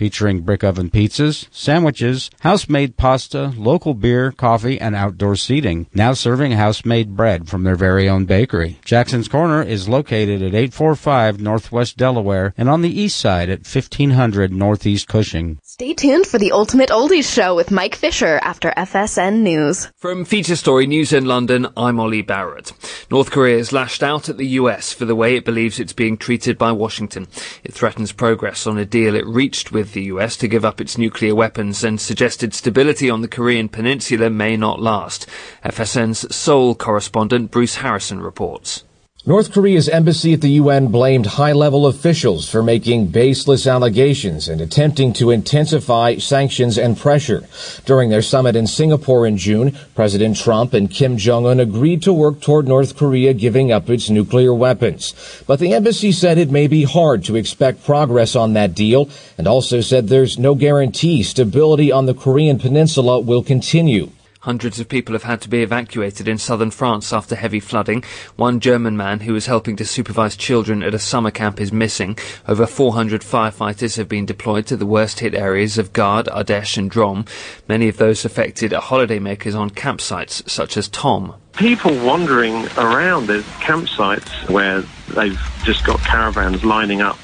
featuring brick oven pizzas, sandwiches, house-made pasta, local beer, coffee, and outdoor seating. Now serving house-made bread from their very own bakery. Jackson's Corner is located at 845 Northwest Delaware and on the east side at 1500 Northeast Cushing. Stay tuned for the Ultimate Oldies Show with Mike Fisher after FSN News. From Feature Story News in London, I'm Ollie Barrett. North Korea has lashed out at the US for the way it believes it's being treated by Washington. It threatens progress on a deal it reached with the US to give up its nuclear weapons and suggested stability on the Korean peninsula may not last. FSN's Seoul correspondent Bruce Harrison reports. North Korea's embassy at the UN blamed high level officials for making baseless allegations and attempting to intensify sanctions and pressure. During their summit in Singapore in June, President Trump and Kim Jong un agreed to work toward North Korea giving up its nuclear weapons. But the embassy said it may be hard to expect progress on that deal and also said there's no guarantee stability on the Korean peninsula will continue. Hundreds of people have had to be evacuated in southern France after heavy flooding. One German man who was helping to supervise children at a summer camp is missing. Over 400 firefighters have been deployed to the worst hit areas of Gard, Ardèche and Drôme. Many of those affected are holidaymakers on campsites such as Tom. People wandering around, there's campsites where they've just got caravans lining up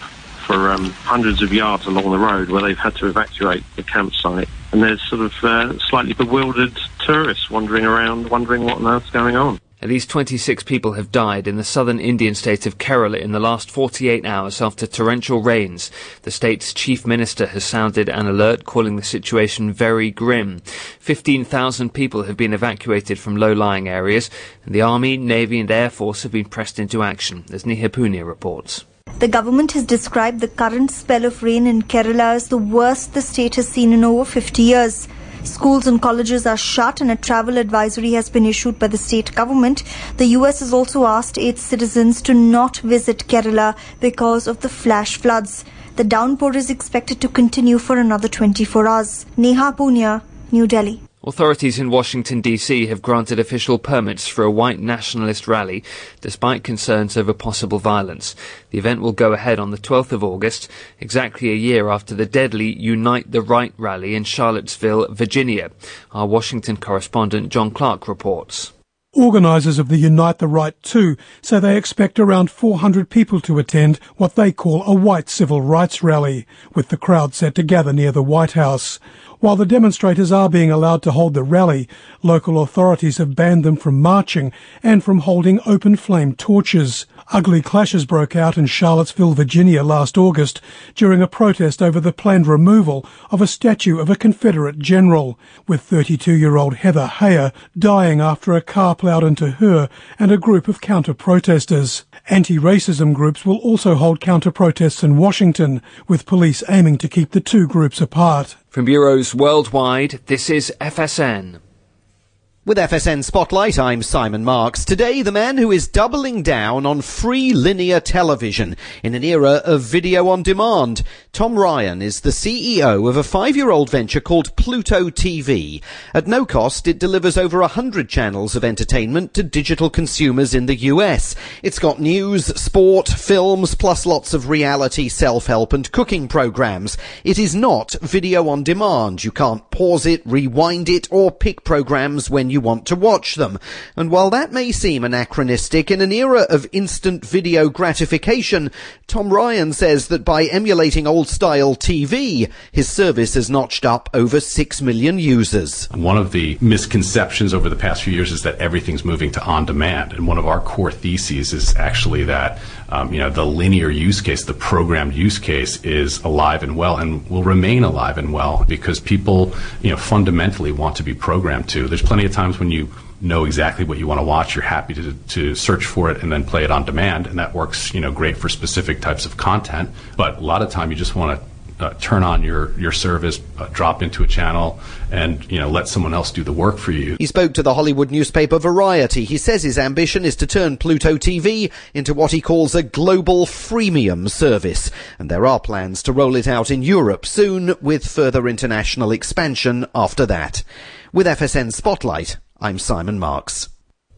for um, hundreds of yards along the road where they've had to evacuate the campsite. And there's sort of uh, slightly bewildered tourists wandering around, wondering what on earth's going on. At least 26 people have died in the southern Indian state of Kerala in the last 48 hours after torrential rains. The state's chief minister has sounded an alert calling the situation very grim. 15,000 people have been evacuated from low-lying areas and the army, navy and air force have been pressed into action, as Neha Punya reports. The government has described the current spell of rain in Kerala as the worst the state has seen in over 50 years. Schools and colleges are shut and a travel advisory has been issued by the state government. The US has also asked its citizens to not visit Kerala because of the flash floods. The downpour is expected to continue for another 24 hours. Neha Punya, New Delhi. Authorities in Washington, D.C. have granted official permits for a white nationalist rally, despite concerns over possible violence. The event will go ahead on the 12th of August, exactly a year after the deadly Unite the Right rally in Charlottesville, Virginia. Our Washington correspondent John Clark reports. Organisers of the Unite the Right 2 say they expect around 400 people to attend what they call a white civil rights rally, with the crowd set to gather near the White House. While the demonstrators are being allowed to hold the rally, local authorities have banned them from marching and from holding open flame torches. Ugly clashes broke out in Charlottesville, Virginia last August during a protest over the planned removal of a statue of a Confederate general, with 32-year-old Heather Heyer dying after a car ploughed into her and a group of counter-protesters. Anti-racism groups will also hold counter-protests in Washington, with police aiming to keep the two groups apart. From bureaus worldwide, this is FSN. With FSN Spotlight, I'm Simon Marks. Today, the man who is doubling down on free linear television in an era of video on demand. Tom Ryan is the CEO of a five-year-old venture called Pluto TV. At no cost, it delivers over a hundred channels of entertainment to digital consumers in the US. It's got news, sport, films, plus lots of reality, self-help and cooking programs. It is not video on demand. You can't pause it, rewind it, or pick programs when you you want to watch them. And while that may seem anachronistic in an era of instant video gratification, Tom Ryan says that by emulating old style TV, his service has notched up over 6 million users. One of the misconceptions over the past few years is that everything's moving to on demand. And one of our core theses is actually that um, you know, the linear use case, the programmed use case is alive and well and will remain alive and well because people, you know, fundamentally want to be programmed to. There's plenty of times when you know exactly what you want to watch, you're happy to, to search for it and then play it on demand, and that works, you know, great for specific types of content. But a lot of time you just want to uh, turn on your your service, uh, drop into a channel, and you know let someone else do the work for you. He spoke to the Hollywood newspaper Variety. He says his ambition is to turn Pluto TV into what he calls a global freemium service, and there are plans to roll it out in Europe soon, with further international expansion after that. With FSN Spotlight, I'm Simon Marks.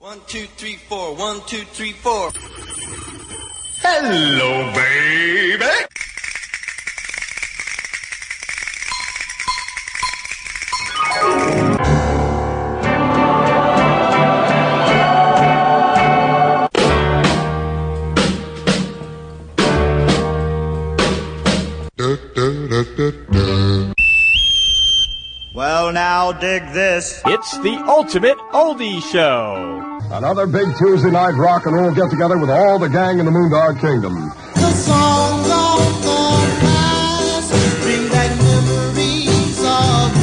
One, two, three, four. One, two, three, four. Hello, baby. Well, now dig this. It's the ultimate oldie show. Another big Tuesday night rock and roll get together with all the gang in the Moondog Kingdom. The songs of the past bring back memories of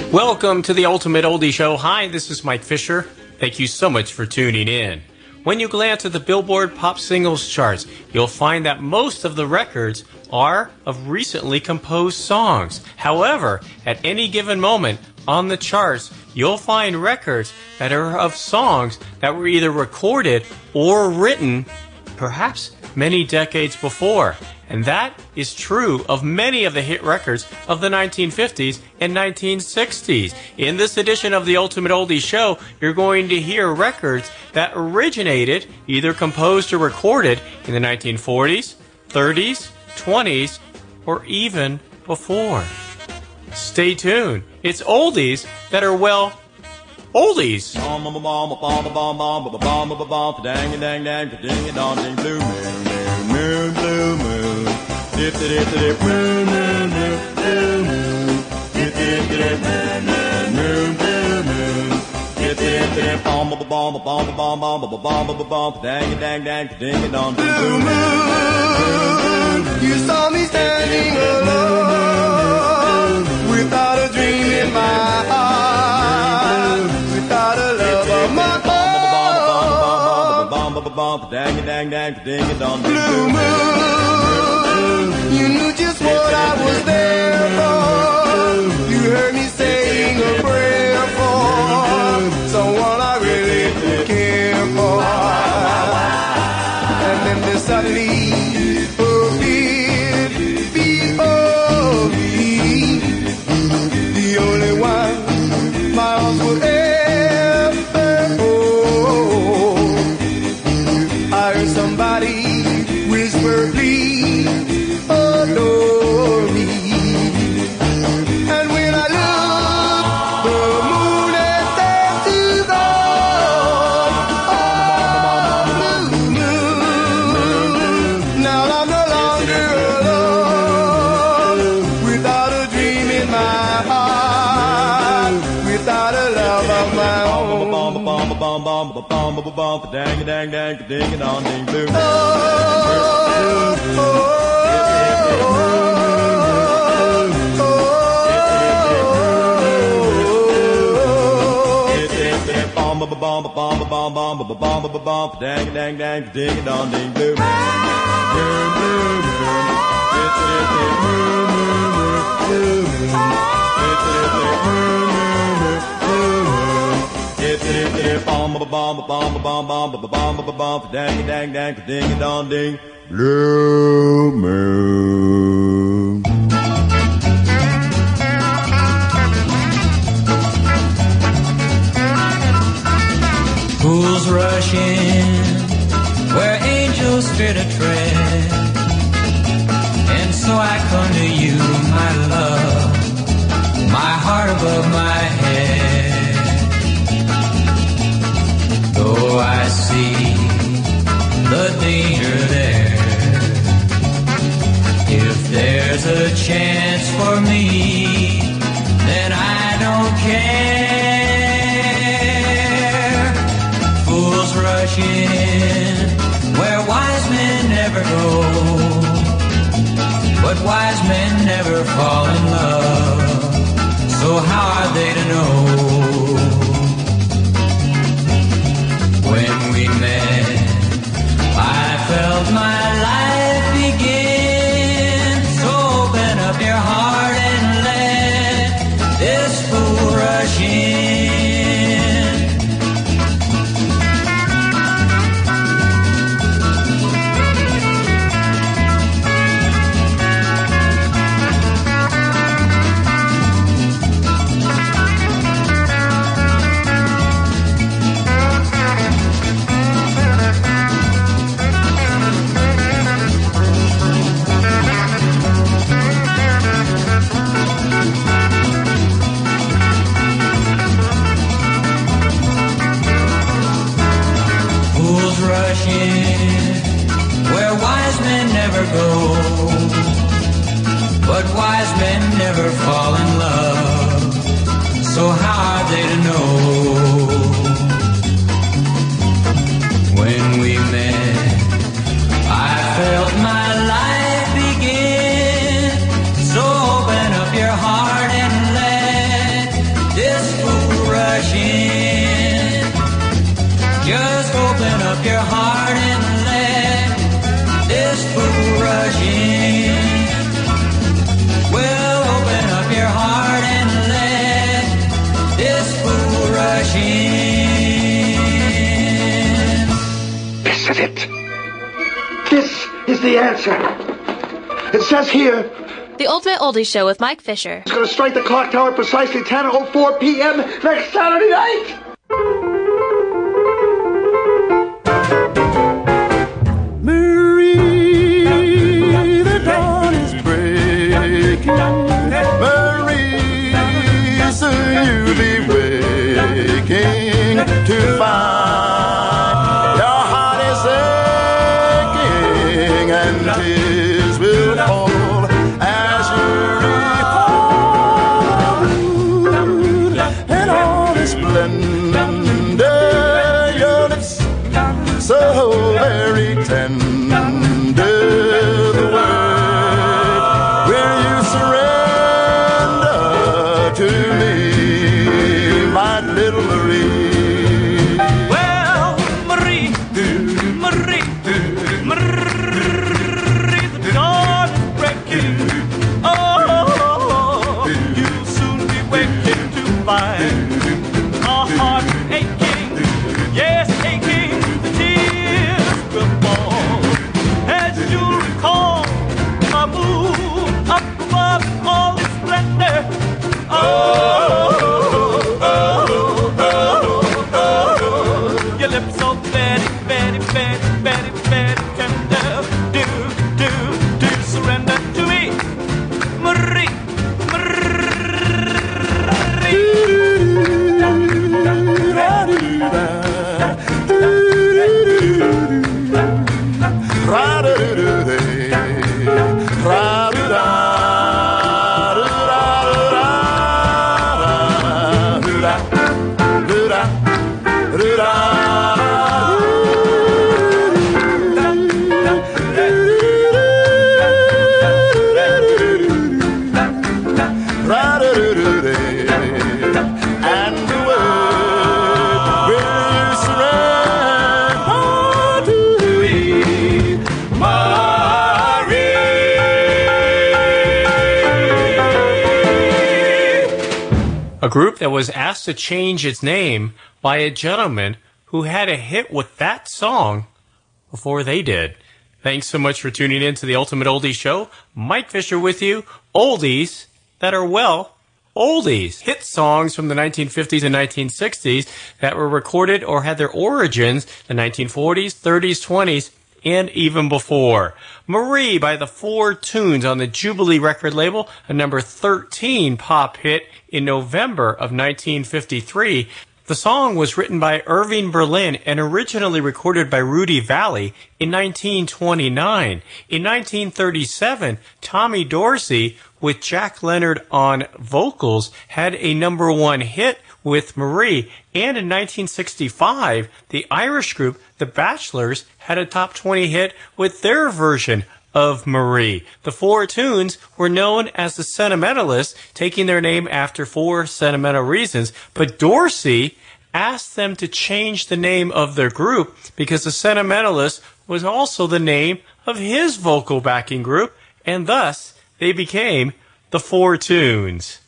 you. Welcome to the Ultimate Oldie Show. Hi, this is Mike Fisher. Thank you so much for tuning in. When you glance at the Billboard Pop Singles charts, you'll find that most of the records are of recently composed songs. However, at any given moment on the charts, you'll find records that are of songs that were either recorded or written perhaps many decades before. And that is true of many of the hit records of the 1950s and 1960s. In this edition of the Ultimate Oldies Show, you're going to hear records that originated, either composed or recorded in the 1940s, 30s, 20s, or even before. Stay tuned. It's oldies that are, well, oldies. You saw me standing alone without a dream in my heart, bump, dang dang dang ding it on blue moon. You knew just what I was there for. You heard me saying a prayer for someone I really care for. And then there suddenly dang, dang, ding, ding, dong, ding, blue. Bomb, bomb, bomb, bomb, bomb, bomb, bomb, bomb, bomb, bomb, dang, dang, dang, ding, dong, ding, blue. Blue, blue, blue, blue, bomb bomb bomb bomb bomb bomb bomb bomb bomb dang blue moon Fools rush in where angels fear to tread. And so I come to you, my love, my heart above my head. chance for me, then I don't care. Fools rush in where wise men never go, but wise men never fall in love. So how are they to know? Up your heart and let this fool rush in. Well, open up your heart and let this fool rush in. This is it. This is the answer. It says here The Ultimate Oldie Show with Mike Fisher. it's going to strike the clock tower precisely 10.04 p.m. next Saturday night. You'll be waking group that was asked to change its name by a gentleman who had a hit with that song before they did. Thanks so much for tuning in to the Ultimate Oldies Show. Mike Fisher with you. Oldies that are, well, oldies. Hit songs from the 1950s and 1960s that were recorded or had their origins in the 1940s, 30s, 20s, and even before. Marie by the Four Tunes on the Jubilee record label, a number 13 pop hit in November of 1953. The song was written by Irving Berlin and originally recorded by Rudy Vallee in 1929. In 1937, Tommy Dorsey with Jack Leonard on vocals had a number one hit with Marie. And in 1965, the Irish group The Bachelors had a top 20 hit with their version of Marie. The Four Tunes were known as the Sentimentalists, taking their name after four sentimental reasons, but Dorsey asked them to change the name of their group because the Sentimentalists was also the name of his vocal backing group, and thus they became the Four Tunes.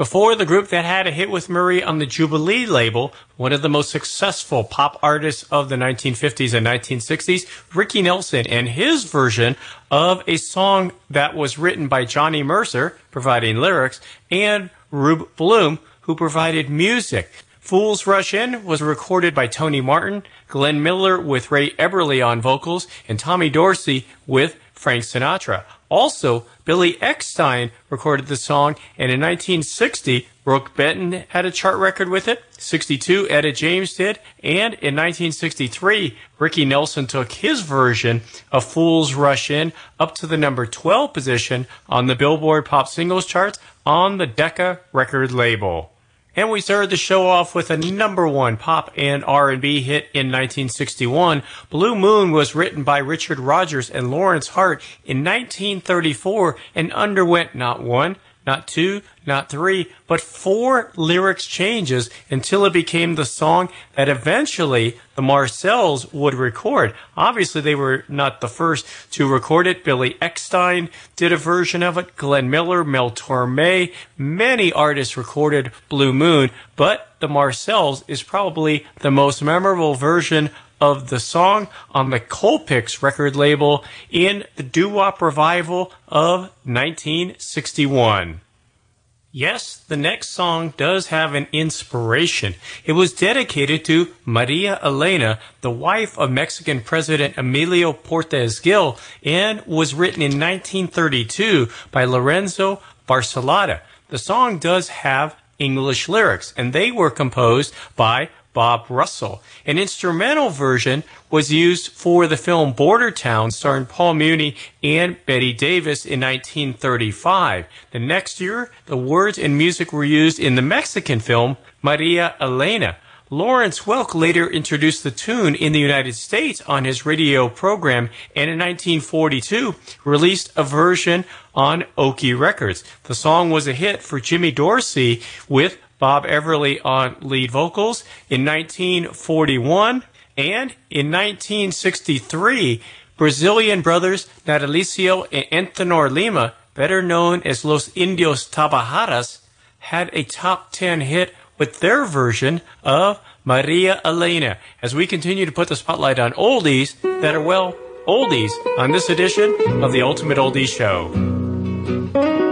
Before the group that had a hit with Marie on the Jubilee label, one of the most successful pop artists of the 1950s and 1960s, Ricky Nelson, and his version of a song that was written by Johnny Mercer, providing lyrics, and Rube Bloom, who provided music. Fools Rush In was recorded by Tony Martin, Glenn Miller with Ray Eberle on vocals, and Tommy Dorsey with Frank Sinatra. Also, Billy Eckstine recorded the song, and in 1960, Brook Benton had a chart record with it. 62, Etta James did, and in 1963, Ricky Nelson took his version of Fools Rush In up to the number 12 position on the Billboard Pop Singles charts on the Decca record label. And we started the show off with a number one pop and R&B hit in 1961. Blue Moon was written by Richard Rodgers and Lorenz Hart in 1934 and underwent not one, not two, not three, but four lyrics changes until it became the song that eventually the Marcels would record. Obviously, they were not the first to record it. Billy Eckstine did a version of it. Glenn Miller, Mel Torme, many artists recorded Blue Moon, but the Marcels is probably the most memorable version of the song on the Colpix record label in the doo-wop revival of 1961. Yes, the next song does have an inspiration. It was dedicated to Maria Elena, the wife of Mexican President Emilio Portes Gil, and was written in 1932 by Lorenzo Barcelata. The song does have English lyrics, and they were composed by Bob Russell. An instrumental version was used for the film Border Town starring Paul Muni and Bette Davis in 1935. The next year, the words and music were used in the Mexican film Maria Elena. Lawrence Welk later introduced the tune in the United States on his radio program and in 1942 released a version on Okeh Records. The song was a hit for Jimmy Dorsey with Bob Eberly on lead vocals in 1941 and in 1963 Brazilian brothers Natalicio and Antenor Lima, better known as Los Indios Tabajaras, had a top 10 hit with their version of Maria Elena as we continue to put the spotlight on oldies that are, well, oldies on this edition of the Ultimate Oldies Show.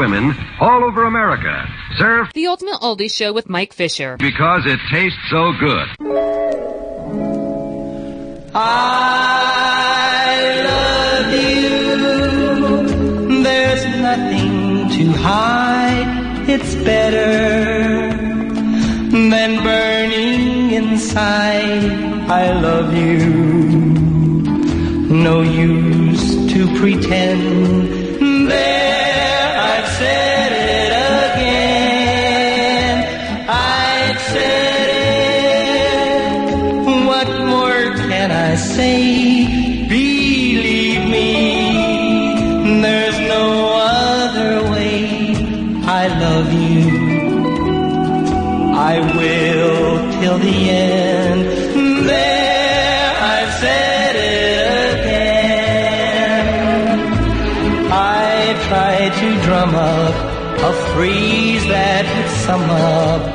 Women all over America, served The Ultimate Oldie Show with Mike Fisher. because it tastes so good. I love you. There's nothing to hide. It's better than burning inside. I love you. No use to pretend. That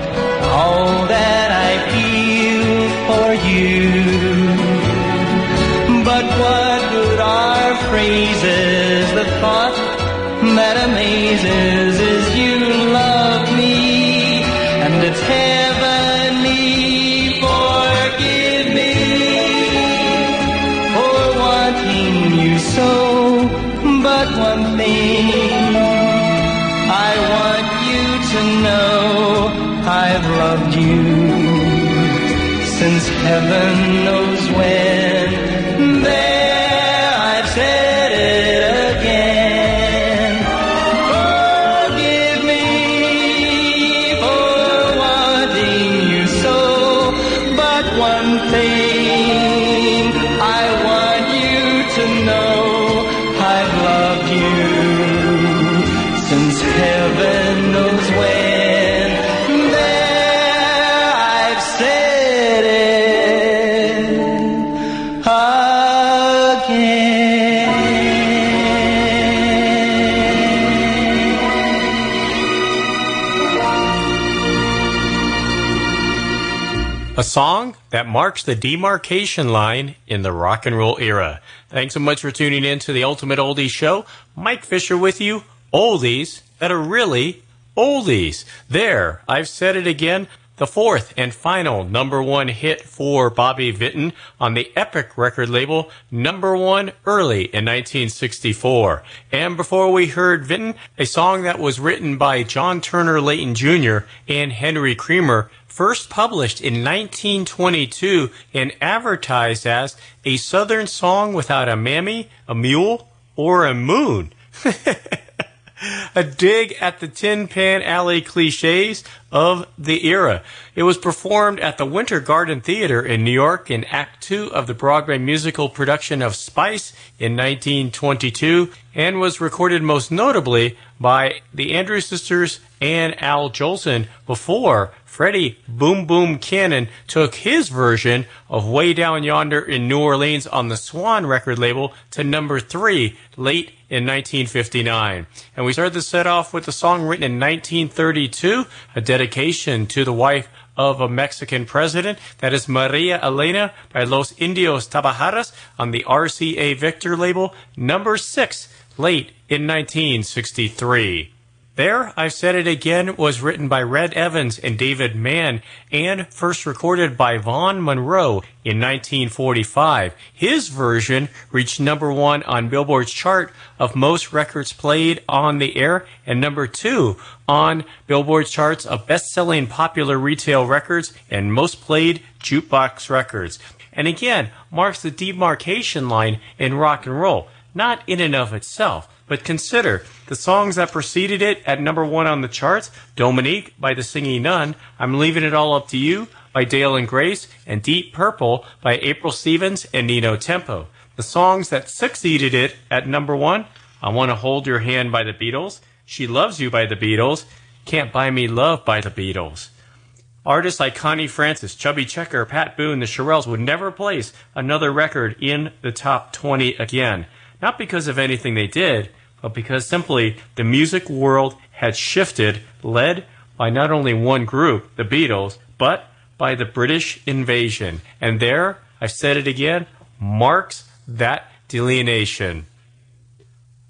heaven knows when. Song that marks the demarcation line in the rock and roll era. Thanks so much for tuning in to the Ultimate Oldies Show. Mike Fisher with you. Oldies that are really oldies. There, I've said it again. The fourth and final number one hit for Bobby Vinton on the Epic record label, number one early in 1964. And before we heard Vinton, a song that was written by John Turner Layton Jr. and Henry Creamer, first published in 1922 and advertised as a Southern song without a mammy, a mule, or a moon. a dig at the Tin Pan Alley cliches of the era. It was performed at the Winter Garden Theater in New York in Act Two of the Broadway musical production of Spice in 1922 and was recorded most notably by the Andrews Sisters and Al Jolson before Freddie Boom Boom Cannon took his version of Way Down Yonder in New Orleans on the Swan record label to number three late in 1959. And we started the set off with a song written in 1932, a dedication to the wife of a Mexican president. That is Maria Elena by Los Indios Tabajaras on the RCA Victor label, number six, late in 1963. There, I've said it again, was written by Red Evans and David Mann and first recorded by Vaughn Monroe in 1945. His version reached number one on Billboard's chart of most records played on the air and number two on Billboard's charts of best-selling popular retail records and most played jukebox records. And again, marks the demarcation line in rock and roll, not in and of itself, but consider the songs that preceded it at number one on the charts Dominique by the Singing Nun, I'm Leaving It All Up to You by Dale and Grace, and Deep Purple by April Stevens and Nino Tempo. The songs that succeeded it at number one I Want to Hold Your Hand by the Beatles, She Loves You by the Beatles, Can't Buy Me Love by the Beatles. Artists like Connie Francis, Chubby Checker, Pat Boone, the Shirelles would never place another record in the top 20 again. Not because of anything they did, but because simply the music world had shifted, led by not only one group, the Beatles, but by the British invasion. And there, I've said it again, marks that delineation.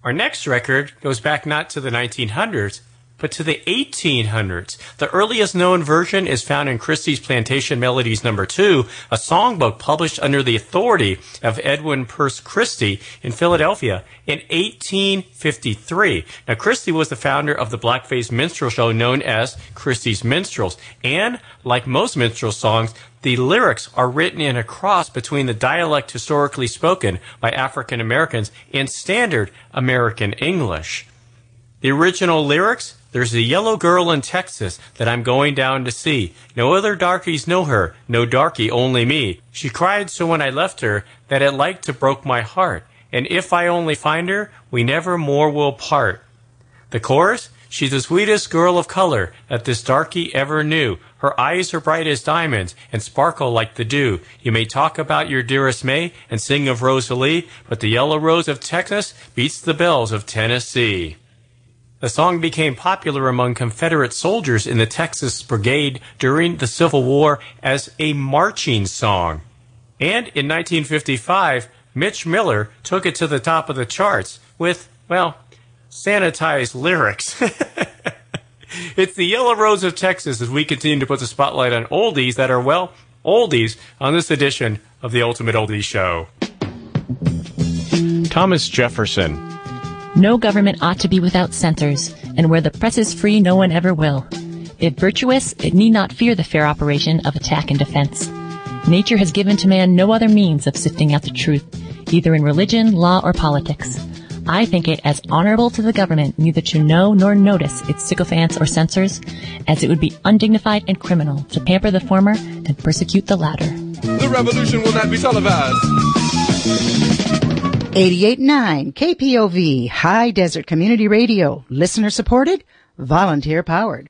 Our next record goes back not to the 1900s, but to the 1800s. The earliest known version is found in Christy's Plantation Melodies number 2, a songbook published under the authority of Edwin Pearce Christy in Philadelphia in 1853. Now Christy was the founder of the blackface minstrel show known as Christy's Minstrels, and like most minstrel songs, the lyrics are written in a cross between the dialect historically spoken by African Americans and standard American English. The original lyrics there's a yellow girl in Texas that I'm going down to see. No other darkies know her, no darky, only me. She cried so when I left her that it like to broke my heart. And if I only find her, we never more will part. The chorus? She's the sweetest girl of color that this darky ever knew. Her eyes are bright as diamonds and sparkle like the dew. You may talk about your dearest May and sing of Rosalie, but the yellow rose of Texas beats the bells of Tennessee. The song became popular among Confederate soldiers in the Texas Brigade during the Civil War as a marching song. And in 1955, Mitch Miller took it to the top of the charts with, well, sanitized lyrics. it's the Yellow Rose of Texas as we continue to put the spotlight on oldies that are, well, oldies on this edition of the Ultimate Oldies Show. Thomas Jefferson no government ought to be without censors, and where the press is free, no one ever will. If virtuous, it need not fear the fair operation of attack and defense. Nature has given to man no other means of sifting out the truth, either in religion, law, or politics. I think it as honorable to the government neither to know nor notice its sycophants or censors, as it would be undignified and criminal to pamper the former and persecute the latter. The revolution will not be televised. 88.9 KPOV High Desert Community Radio. Listener supported, volunteer powered.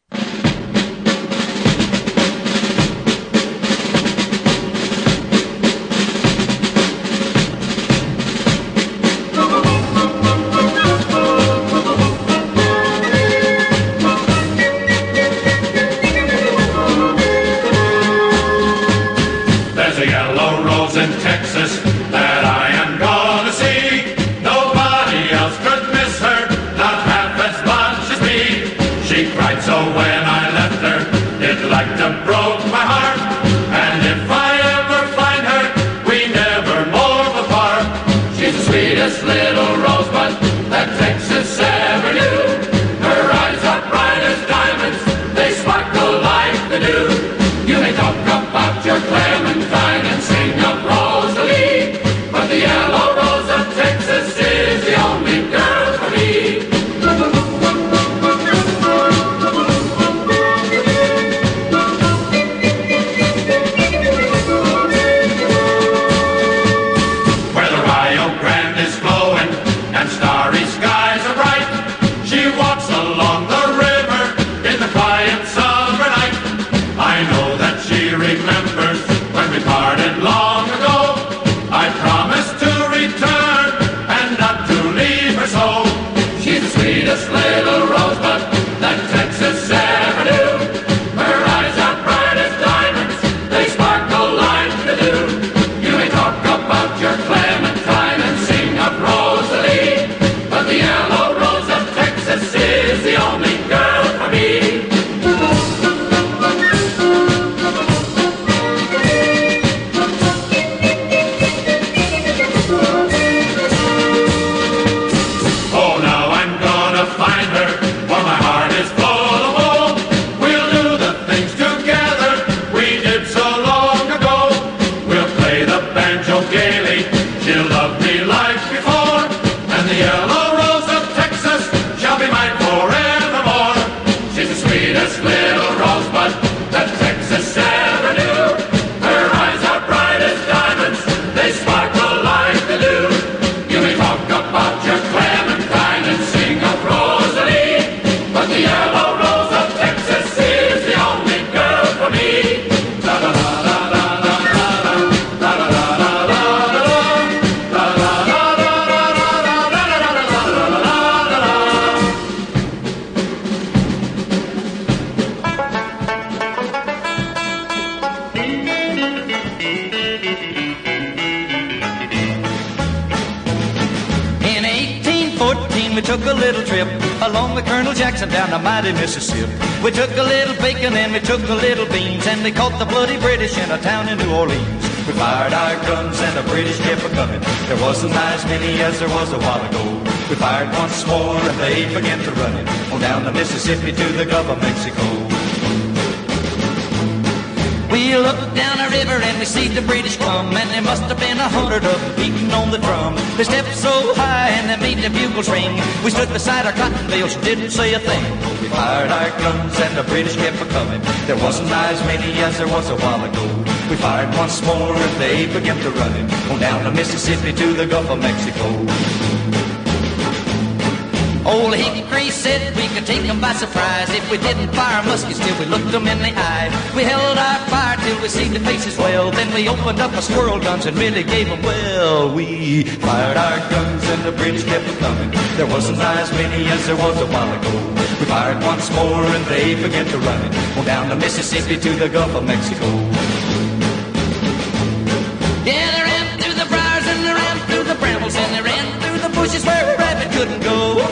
Bales, didn't say a thing. We fired our guns and the British kept a coming. There wasn't as many as there was a while ago. We fired once more and they began to run it on down the Mississippi to the Gulf of Mexico. Old Hickory said we could take 'em by surprise if we didn't fire muskets till we looked 'em in the eye. We held our fire till we seen the faces well. Then we opened up our squirrel guns and really gave 'em well. We fired our guns and the British kept coming. There wasn't as many as there was a while ago. We fired once more and they began to run it on down the Mississippi to the Gulf of Mexico.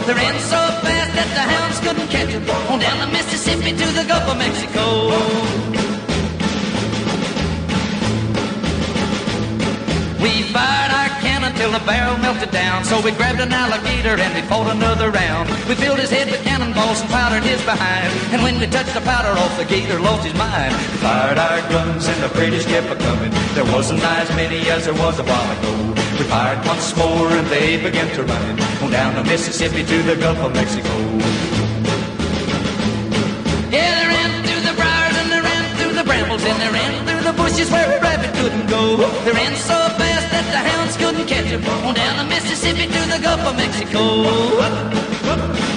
They ran so fast that the hounds couldn't catch them. On down the Mississippi to the Gulf of Mexico. We fired our cannon till the barrel melted down. So we grabbed an alligator and we fought another round. We filled his head with cannonballs and powdered his behind. And when we touched the powder off, the gator lost his mind. We fired our guns and the British kept a coming. There wasn't as many as there was a while ago. We fired once more and they began to run on down the Mississippi to the Gulf of Mexico. Yeah, they ran through the briars and they ran through the brambles and they ran through the bushes where a rabbit couldn't go. They ran so fast that the hounds couldn't catch them. On down the Mississippi to the Gulf of Mexico.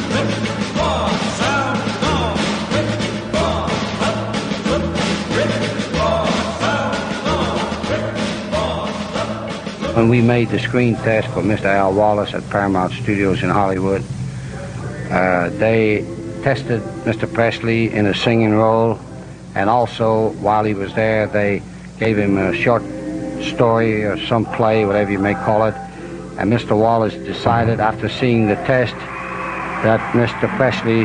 When we made the screen test for Mr. Al Wallis at Paramount Studios in Hollywood, uh, they tested Mr. Presley in a singing role, and also while he was there, they gave him a short story or some play, whatever you may call it. And Mr. Wallis decided, after seeing the test, that Mr. Presley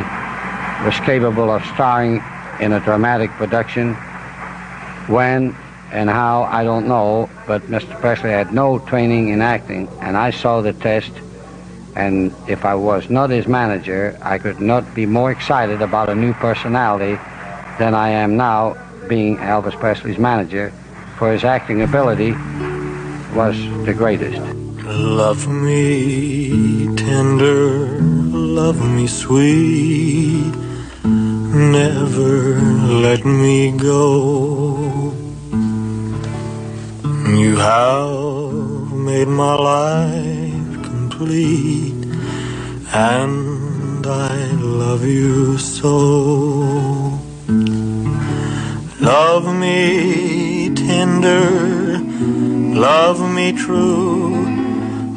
was capable of starring in a dramatic production. When and how, I don't know, but Mr. Presley had no training in acting, and I saw the test, and if I was not his manager, I could not be more excited about a new personality than I am now being Elvis Presley's manager, for his acting ability was the greatest. Love me tender, love me sweet, never let me go. You have made my life complete, and I love you so. Love me tender, love me true,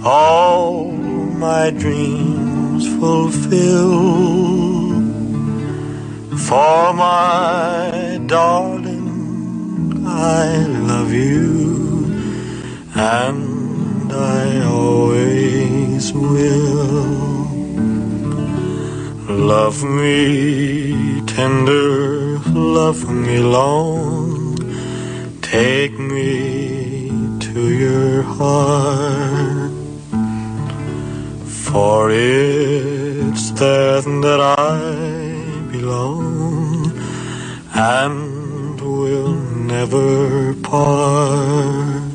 all my dreams fulfill. For my darling, I love you, and I always will. Love me tender, love me long, take me to your heart. For it's there that I belong and will never part.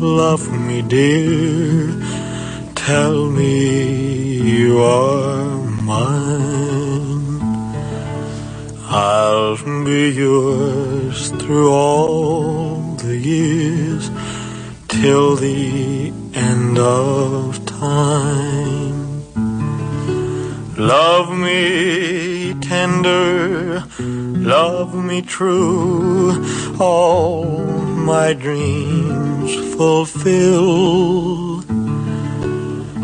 love me dear, tell me you are mine. I'll be yours through all the years till the end of time. Love me tender, love me true, all my dreams fulfill.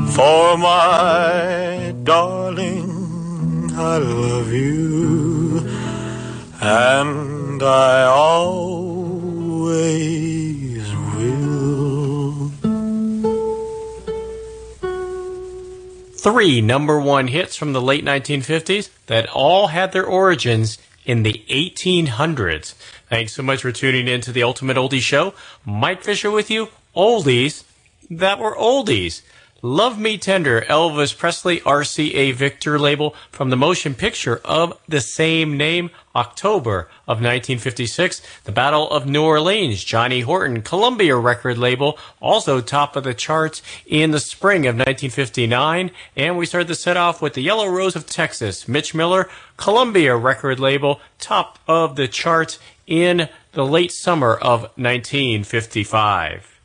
For my darling, I love you, and I always will. Three number one hits from the late 1950s that all had their origins in the 1800s. Thanks so much for tuning in to the Ultimate Oldie Show. Mike Fisher with you. Oldies that were oldies. Love Me Tender, Elvis Presley RCA Victor label from the motion picture of the same name, October of 1956. The Battle of New Orleans, Johnny Horton, Columbia record label, also top of the charts in the spring of 1959. And we started the set off with the Yellow Rose of Texas, Mitch Miller, Columbia record label, top of the charts in the late summer of 1955.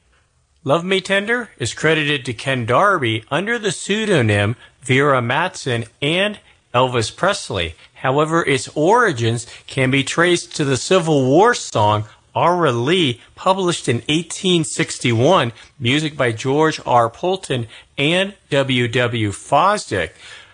Love Me Tender is credited to Ken Darby under the pseudonym Vera Matson and Elvis Presley. However, its origins can be traced to the Civil War song Aura Lee, published in 1861, music by George R. Poulton and W. W. Fosdick.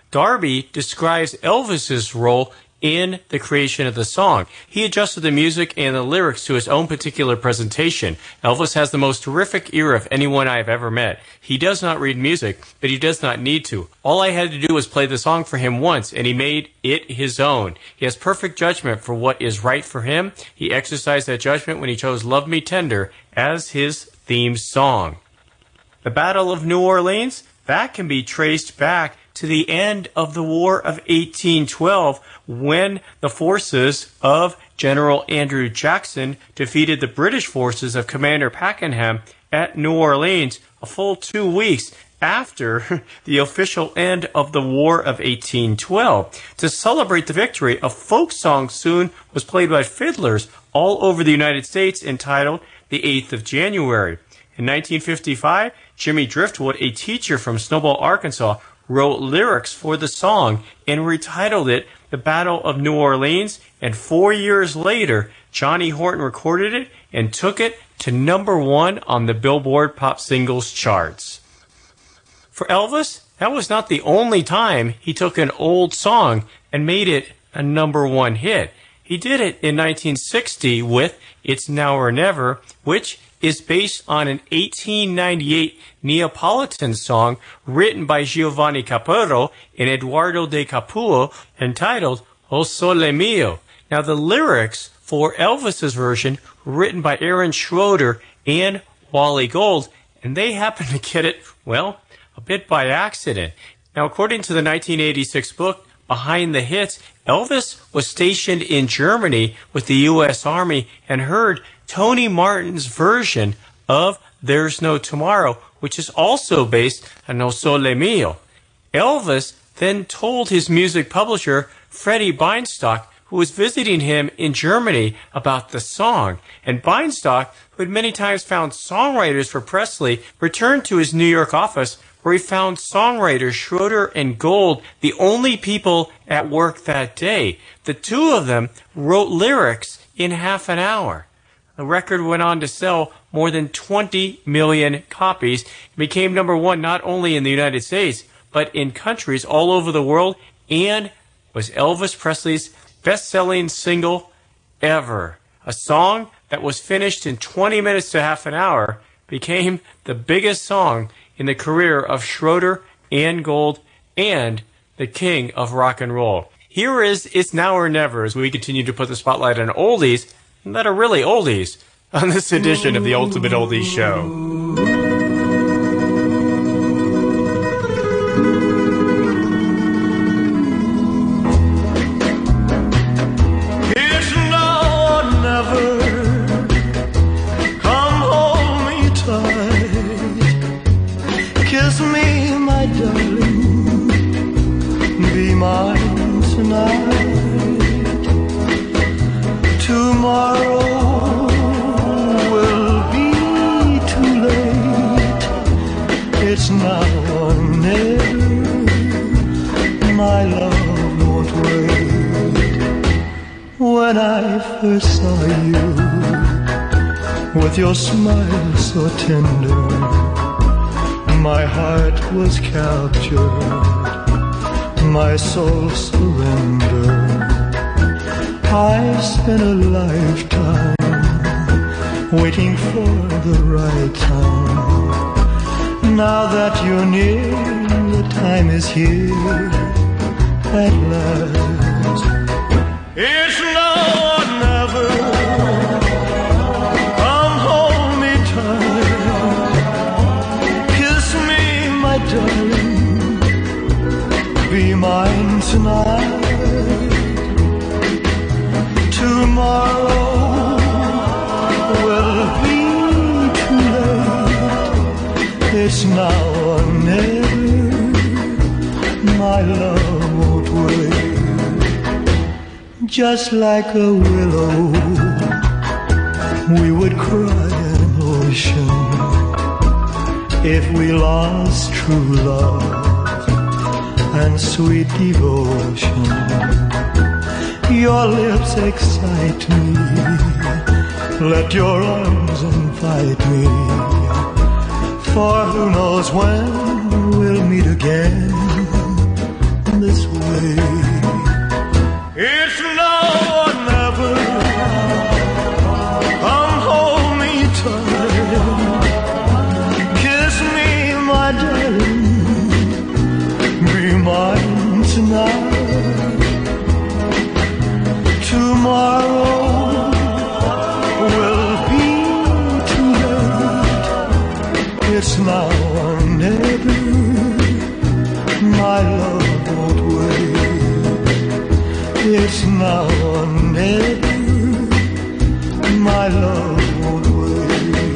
Darby describes Elvis's role in the creation of the song. He adjusted the music and the lyrics to his own particular presentation. Elvis has the most terrific ear of anyone I have ever met. He does not read music, but he does not need to. All I had to do was play the song for him once, and he made it his own. He has perfect judgment for what is right for him. He exercised that judgment when he chose Love Me Tender as his theme song. The Battle of New Orleans, that can be traced back to the end of the War of 1812 when the forces of General Andrew Jackson defeated the British forces of Commander Pakenham at New Orleans a full two weeks after the official end of the War of 1812. To celebrate the victory, a folk song soon was played by fiddlers all over the United States entitled The 8th of January. In 1955, Jimmy Driftwood, a teacher from Snowball, Arkansas, wrote lyrics for the song and retitled it The Battle of New Orleans. And four years later, Johnny Horton recorded it and took it to number one on the Billboard Pop Singles charts. For Elvis, that was not the only time he took an old song and made it a number one hit. He did it in 1960 with It's Now or Never, which is based on an 1898 Neapolitan song written by Giovanni Capurro and Eduardo de Capua entitled O Sole Mio. Now the lyrics for Elvis's version written by Aaron Schroeder and Wally Gold, and they happened to get it, well, a bit by accident. Now according to the 1986 book, Behind the Hits, Elvis was stationed in Germany with the U.S. Army and heard Tony Martin's version of There's No Tomorrow, which is also based on O Sole Mio. Elvis then told his music publisher, Freddie Bienstock, who was visiting him in Germany about the song. And Bienstock, who had many times found songwriters for Presley, returned to his New York office where he found songwriters Schroeder and Gold, the only people at work that day. The two of them wrote lyrics in half an hour. The record went on to sell more than 20 million copies and became number one not only in the United States, but in countries all over the world and was Elvis Presley's best selling single ever. A song that was finished in 20 minutes to half an hour became the biggest song in the career of Schroeder and Gold and the king of rock and roll. Here is It's Now or Never as we continue to put the spotlight on oldies that are really oldies on this edition of the Ultimate Oldies Show. I first saw you, with your smile so tender, my heart was captured, my soul surrendered. I spent a lifetime waiting for the right time. Now that you're near, the time is here at last. It's now tonight. Tomorrow will be too late. It's now or never. My love won't wait. Just like a willow, we would cry an ocean if we lost true love and sweet devotion. Your lips excite me. Let your arms invite me. For who knows when we'll meet again this way. Now or never. My love won't wait. It's now or never. My love won't wait.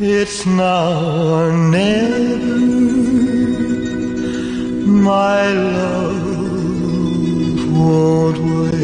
It's now or never. My love won't wait.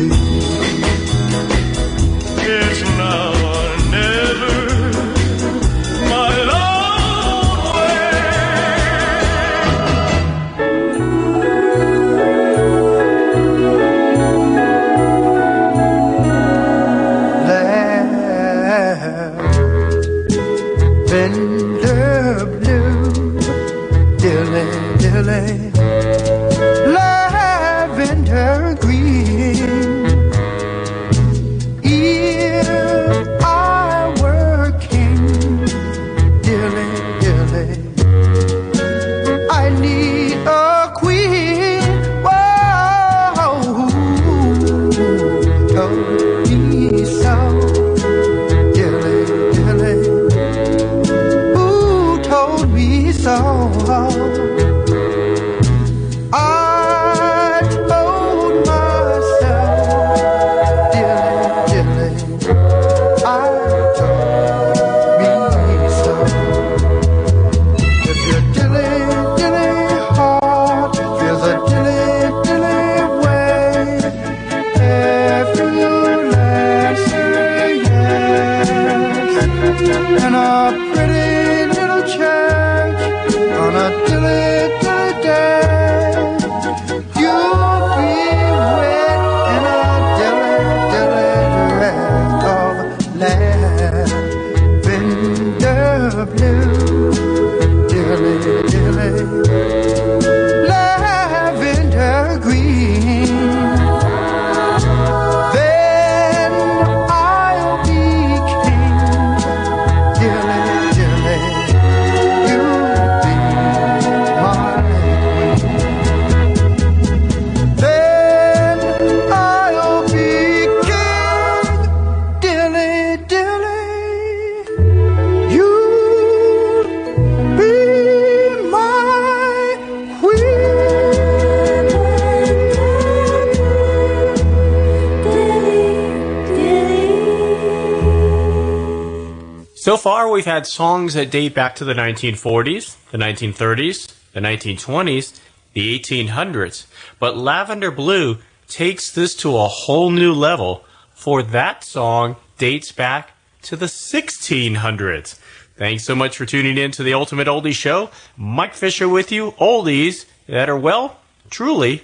Far, we've had songs that date back to the 1940s, the 1930s, the 1920s, the 1800s. But Lavender Blue takes this to a whole new level, for that song dates back to the 1600s. Thanks so much for tuning in to the Ultimate Oldie Show. Mike Fisher with you, oldies that are, well, truly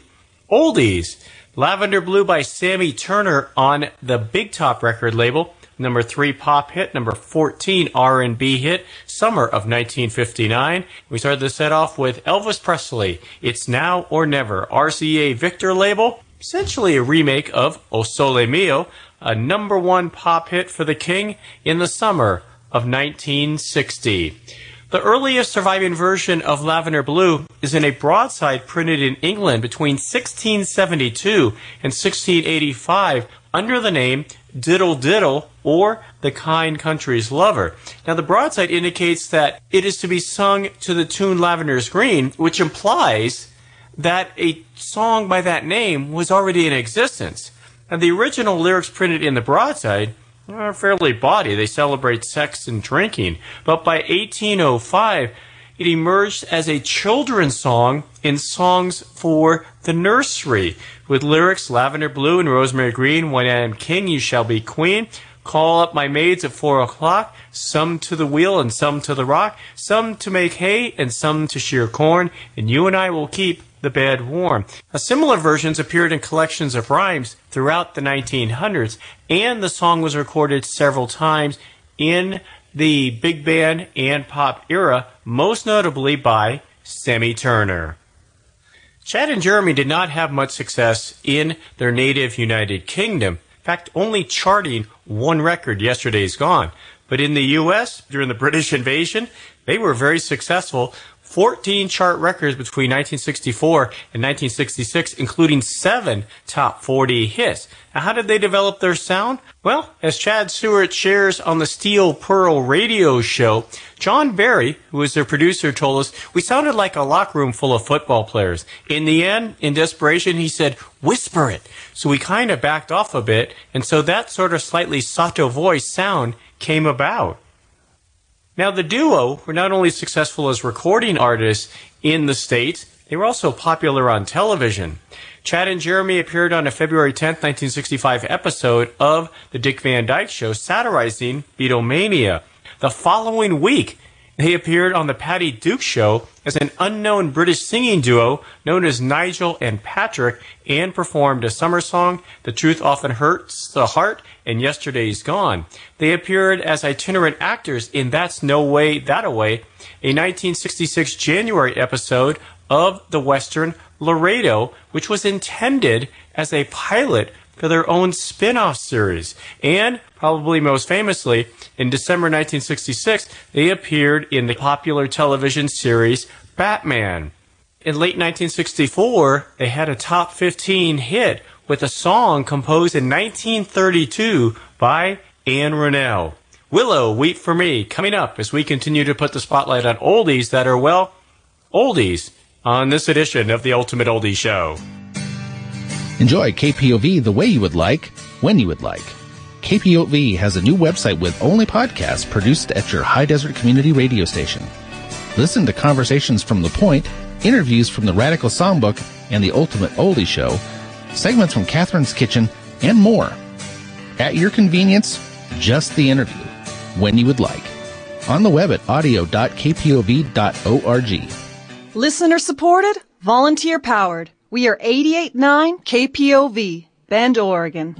oldies. Lavender Blue by Sammy Turner on the Big Top record label. Number 3 pop hit, number 14 R&B hit, summer of 1959. We started the set off with Elvis Presley, It's Now or Never, RCA Victor label, essentially a remake of O Sole Mio, a number 1 pop hit for the King in the summer of 1960. The earliest surviving version of Lavender Blue is in a broadside printed in England between 1672 and 1685 under the name Diddle Diddle or The Kind Country's Lover. Now, the broadside indicates that it is to be sung to the tune Lavender's Green, which implies that a song by that name was already in existence. And the original lyrics printed in the broadside are fairly bawdy. They celebrate sex and drinking. But by 1805, it emerged as a children's song in songs for the nursery with lyrics Lavender Blue and Rosemary Green, When I am king, you shall be queen. Call up my maids at four o'clock, some to the wheel and some to the rock, some to make hay and some to shear corn, and you and I will keep the bed warm. Now, similar versions appeared in collections of rhymes throughout the 1900s, and the song was recorded several times in the big band and pop era, most notably by Sammy Turner. Chad and Jeremy did not have much success in their native United Kingdom. In fact, only charting one record, Yesterday's Gone. But in the US, during the British invasion, they were very successful 14 chart records between 1964 and 1966, including seven top 40 hits. Now, how did they develop their sound? Well, as Chad Stewart shares on the Steel Pearl radio show, John Barry, who was their producer, told us we sounded like a locker room full of football players. In the end, in desperation, he said, whisper it. So we kind of backed off a bit, and so that sort of slightly sotto voice sound came about. Now, the duo were not only successful as recording artists in the States, they were also popular on television. Chad and Jeremy appeared on a February 10, 1965 episode of The Dick Van Dyke Show satirizing Beatlemania. The following week, they appeared on The Patty Duke Show as an unknown British singing duo known as Nigel and Patrick and performed a summer song, The Truth Often Hurts the Heart, and Yesterday's Gone. They appeared as itinerant actors in That's No Way That Away, a 1966 January episode of the Western Laredo, which was intended as a pilot for their own spin-off series. And probably most famously, in December 1966, they appeared in the popular television series Batman. In late 1964, they had a top 15 hit with a song composed in 1932 by Ann Ronell. Willow, Weep for Me, coming up as we continue to put the spotlight on oldies that are, well, oldies on this edition of the Ultimate Oldie Show. Enjoy KPOV the way you would like, when you would like. KPOV has a new website with only podcasts produced at your high desert community radio station. Listen to conversations from The Point, interviews from the Radical Songbook and the Ultimate Oldie Show, segments from Catherine's Kitchen, and more. At your convenience, just the interview, when you would like. On the web at audio.kpov.org. Listener supported, volunteer powered. We are 889 KPOV, Bend, Oregon.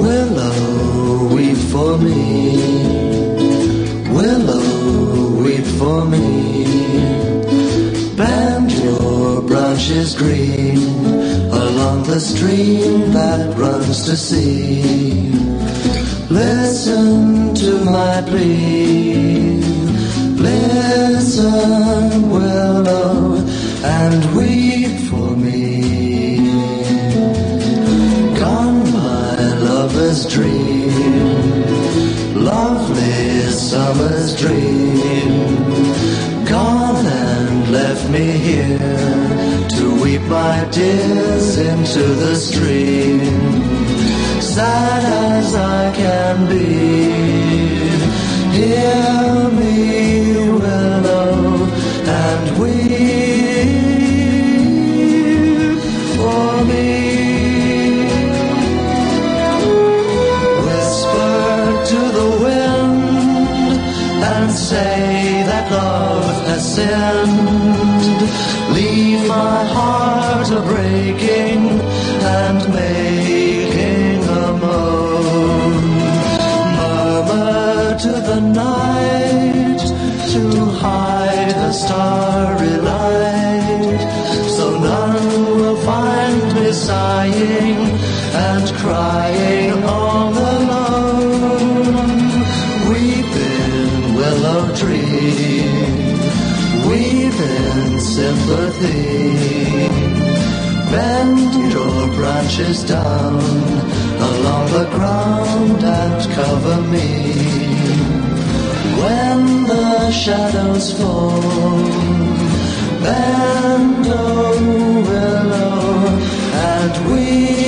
Willow, oh, weep for me. Willow, oh, weep for me. Bend your branches green along the stream that runs to sea. Listen to my plea. Listen, willow, and weep for me. Gone my lover's dream, lovely summer's dream. Gone and left me here to weep my tears into the stream sad as I can be. Hear me, willow, oh, and weep for me. Whisper to the wind and say that love has sinned. Leave my heart a breaking. ashes down along the ground and cover me. When the shadows fall, bend, oh willow, and we.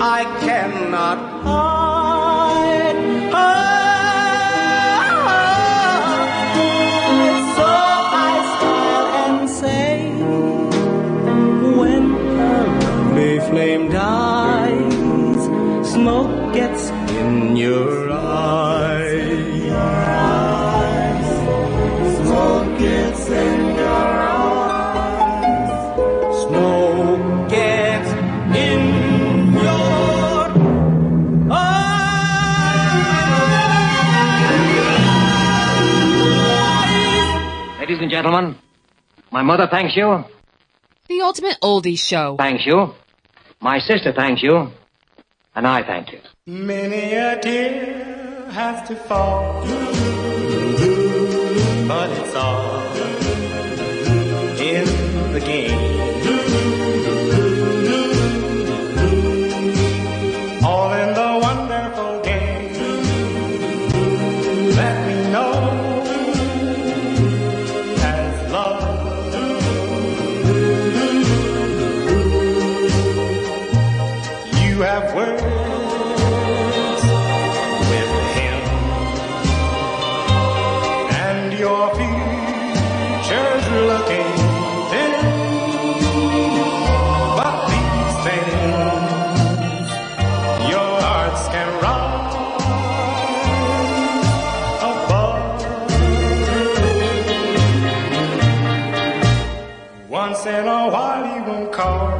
I cannot gentlemen. My mother thanks you. The ultimate oldie show. Thanks you. My sister thanks you. And I thank you. Many a tear has to fall. But it's all in the game. in a while he won't call.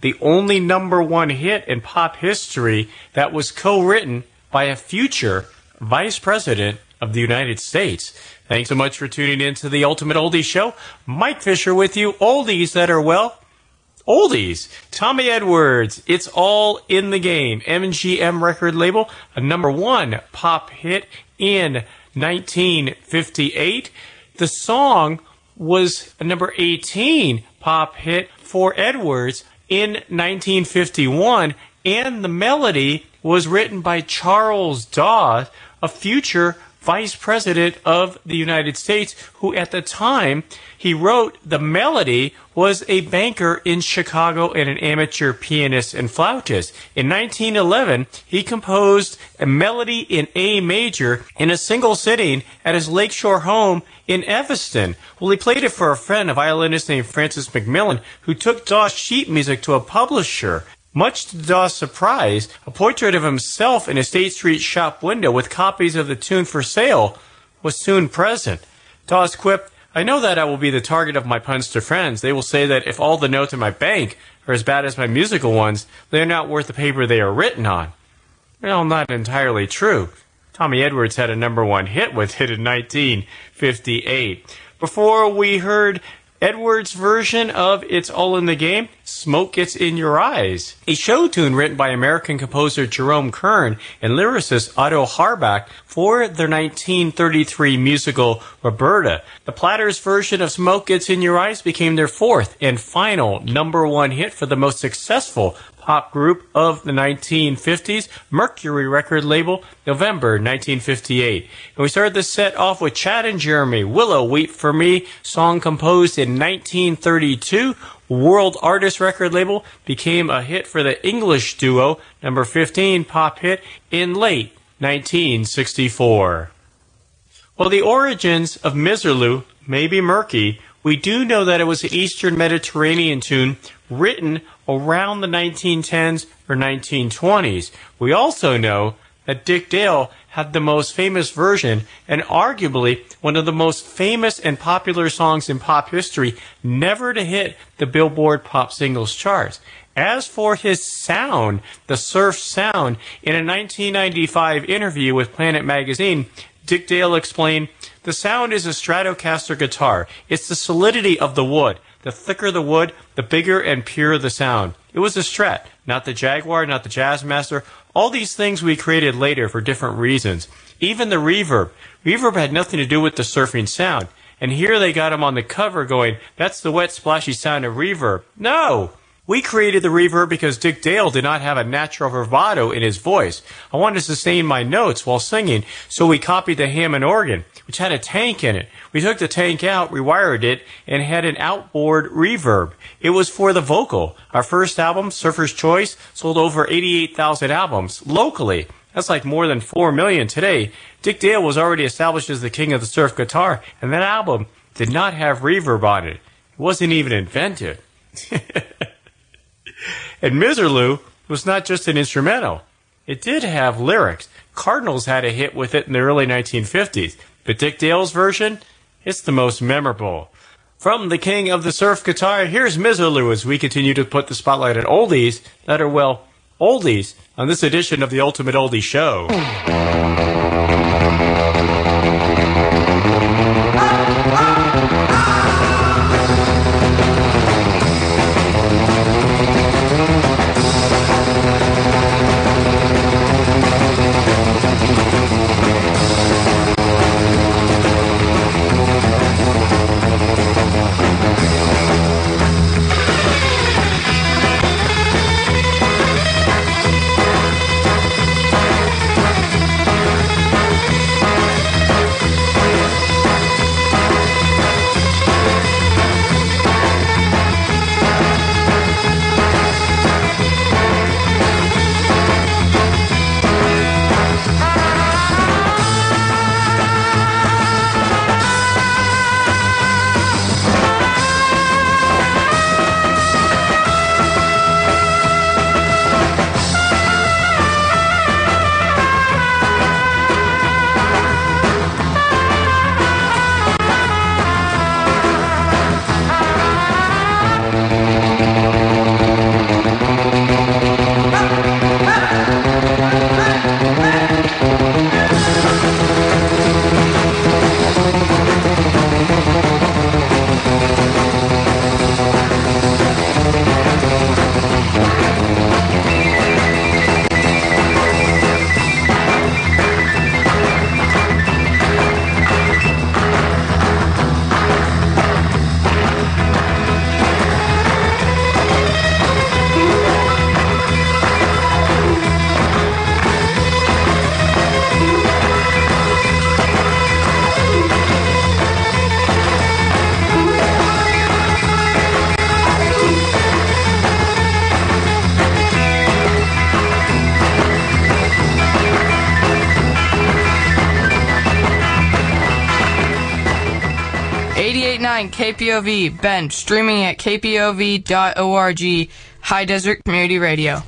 The only number one hit in pop history that was co-written by a future vice president of the United States. Thanks so much for tuning in to the Ultimate Oldies Show. Mike Fisher with you. Oldies that are, well, oldies. Tommy Edwards, It's All in the Game. MGM record label, a number one pop hit in 1958. The song was a number 18 pop hit for Edwards in 1951, and the melody was written by Charles Dawes, a future vice president of the United States, who at the time he wrote the melody was a banker in Chicago and an amateur pianist and flautist. In 1911, he composed a melody in A major in a single sitting at his lakeshore home in Evanston. Well, he played it for a friend, a violinist named Francis Macmillen, who took Dawes sheet music to a publisher. Much to Dawes' surprise, a portrait of himself in a State Street shop window with copies of the tune for sale was soon present. Dawes quipped, I know that I will be the target of my puns to friends. They will say that if all the notes in my bank are as bad as my musical ones, they are not worth the paper they are written on. Well, not entirely true. Tommy Edwards had a number one hit with it in 1958. Before we heard Edwards' version of It's All in the Game, Smoke Gets in Your Eyes, a show tune written by American composer Jerome Kern and lyricist Otto Harbach for their 1933 musical Roberta. The Platters' version of Smoke Gets in Your Eyes became their fourth and final number one hit for the most successful pop group of the 1950s, Mercury record label, November 1958. And we started the set off with Chad and Jeremy, Willow Weep for Me, song composed in 1932. World Artist record label became a hit for the English duo, number 15 pop hit in late 1964. While the origins of Miserlou may be murky, we do know that it was an Eastern Mediterranean tune written around the 1910s or 1920s. We also know that Dick Dale had the most famous version and arguably one of the most famous and popular songs in pop history never to hit the Billboard Pop Singles charts. As for his sound, the surf sound, in a 1995 interview with Planet Magazine, Dick Dale explained, the sound is a Stratocaster guitar. It's the solidity of the wood. The thicker the wood, the bigger and purer the sound. It was a Strat, not the Jaguar, not the Jazzmaster. All these things we created later for different reasons. Even the reverb. Reverb had nothing to do with the surfing sound. And here they got him on the cover going, that's the wet splashy sound of reverb. No! We created the reverb because Dick Dale did not have a natural bravado in his voice. I wanted to sustain my notes while singing, so we copied the Hammond organ, which had a tank in it. We took the tank out, rewired it, and had an outboard reverb. It was for the vocal. Our first album, Surfer's Choice, sold over 88,000 albums locally. That's like more than 4 million today. Dick Dale was already established as the king of the surf guitar, and that album did not have reverb on it. It wasn't even invented. And Miserlou was not just an instrumental. It did have lyrics. Cardinals had a hit with it in the early 1950s. But Dick Dale's version, it's the most memorable. From the king of the surf guitar, here's Miserlou as we continue to put the spotlight on oldies that are, well, oldies on this edition of the Ultimate Oldie Show. 9, KPOV, Bend, streaming at kpov.org, High Desert Community Radio.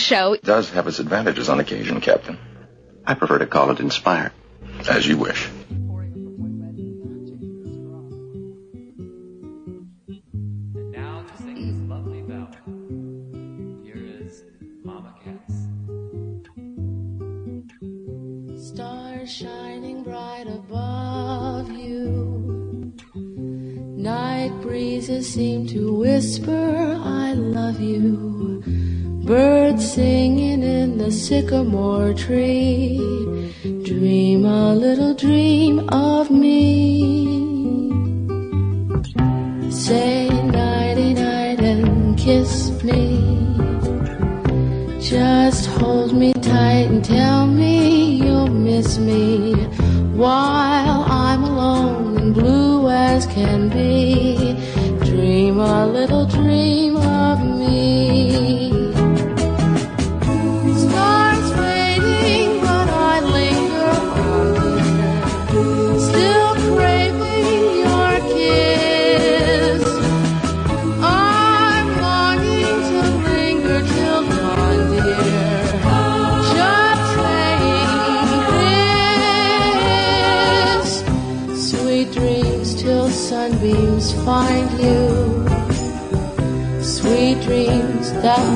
show. It does have its advantages on occasion, Captain. I prefer to call it inspire, As you wish. Can be. Dream a little dream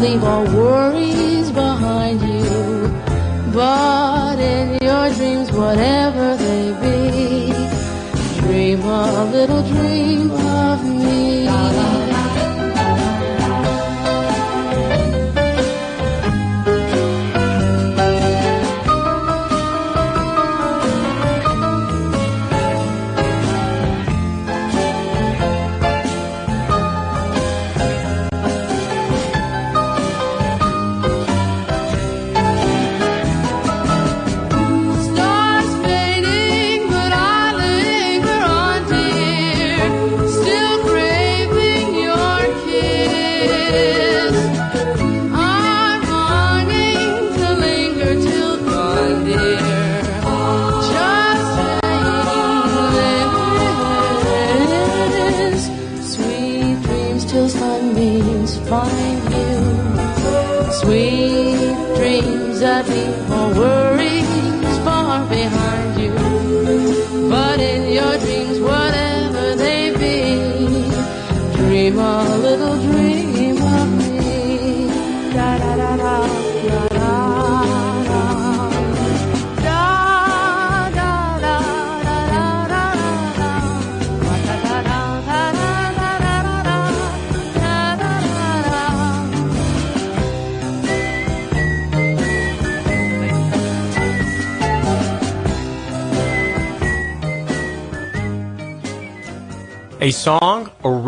leave all worries behind you. But in your dreams, whatever they be, dream a little dream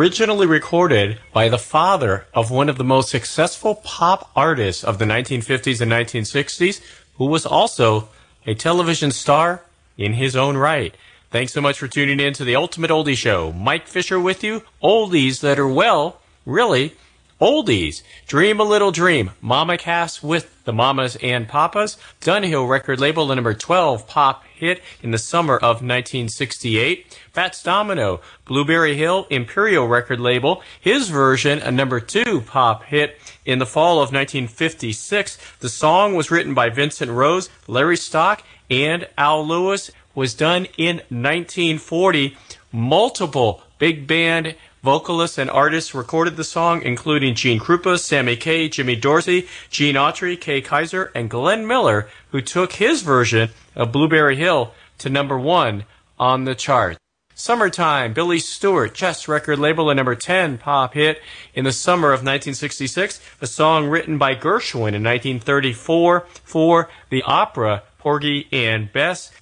originally recorded by the father of one of the most successful pop artists of the 1950s and 1960s, who was also a television star in his own right. Thanks so much for tuning in to the Ultimate Oldie Show. Mike Fisher with you. Oldies that are, well, really oldies. Dream a Little Dream. Mama Cass with the Mamas and Papas. Dunhill record label, the number 12 pop hit in the summer of 1968. Fats Domino, Blueberry Hill Imperial record label. His version, a number 2 pop hit in the fall of 1956. The song was written by Vincent Rose, Larry Stock, and Al Lewis. Was done in 1940. Multiple big band Vocalists and artists recorded the song, including Gene Krupa, Sammy Kaye, Jimmy Dorsey, Gene Autry, Kay Kyser, and Glenn Miller, who took his version of Blueberry Hill to number one on the chart. Summertime, Billy Stewart, Chess record label, a number 10 pop hit in the summer of 1966, a song written by Gershwin in 1934 for the opera Porgy and Bess.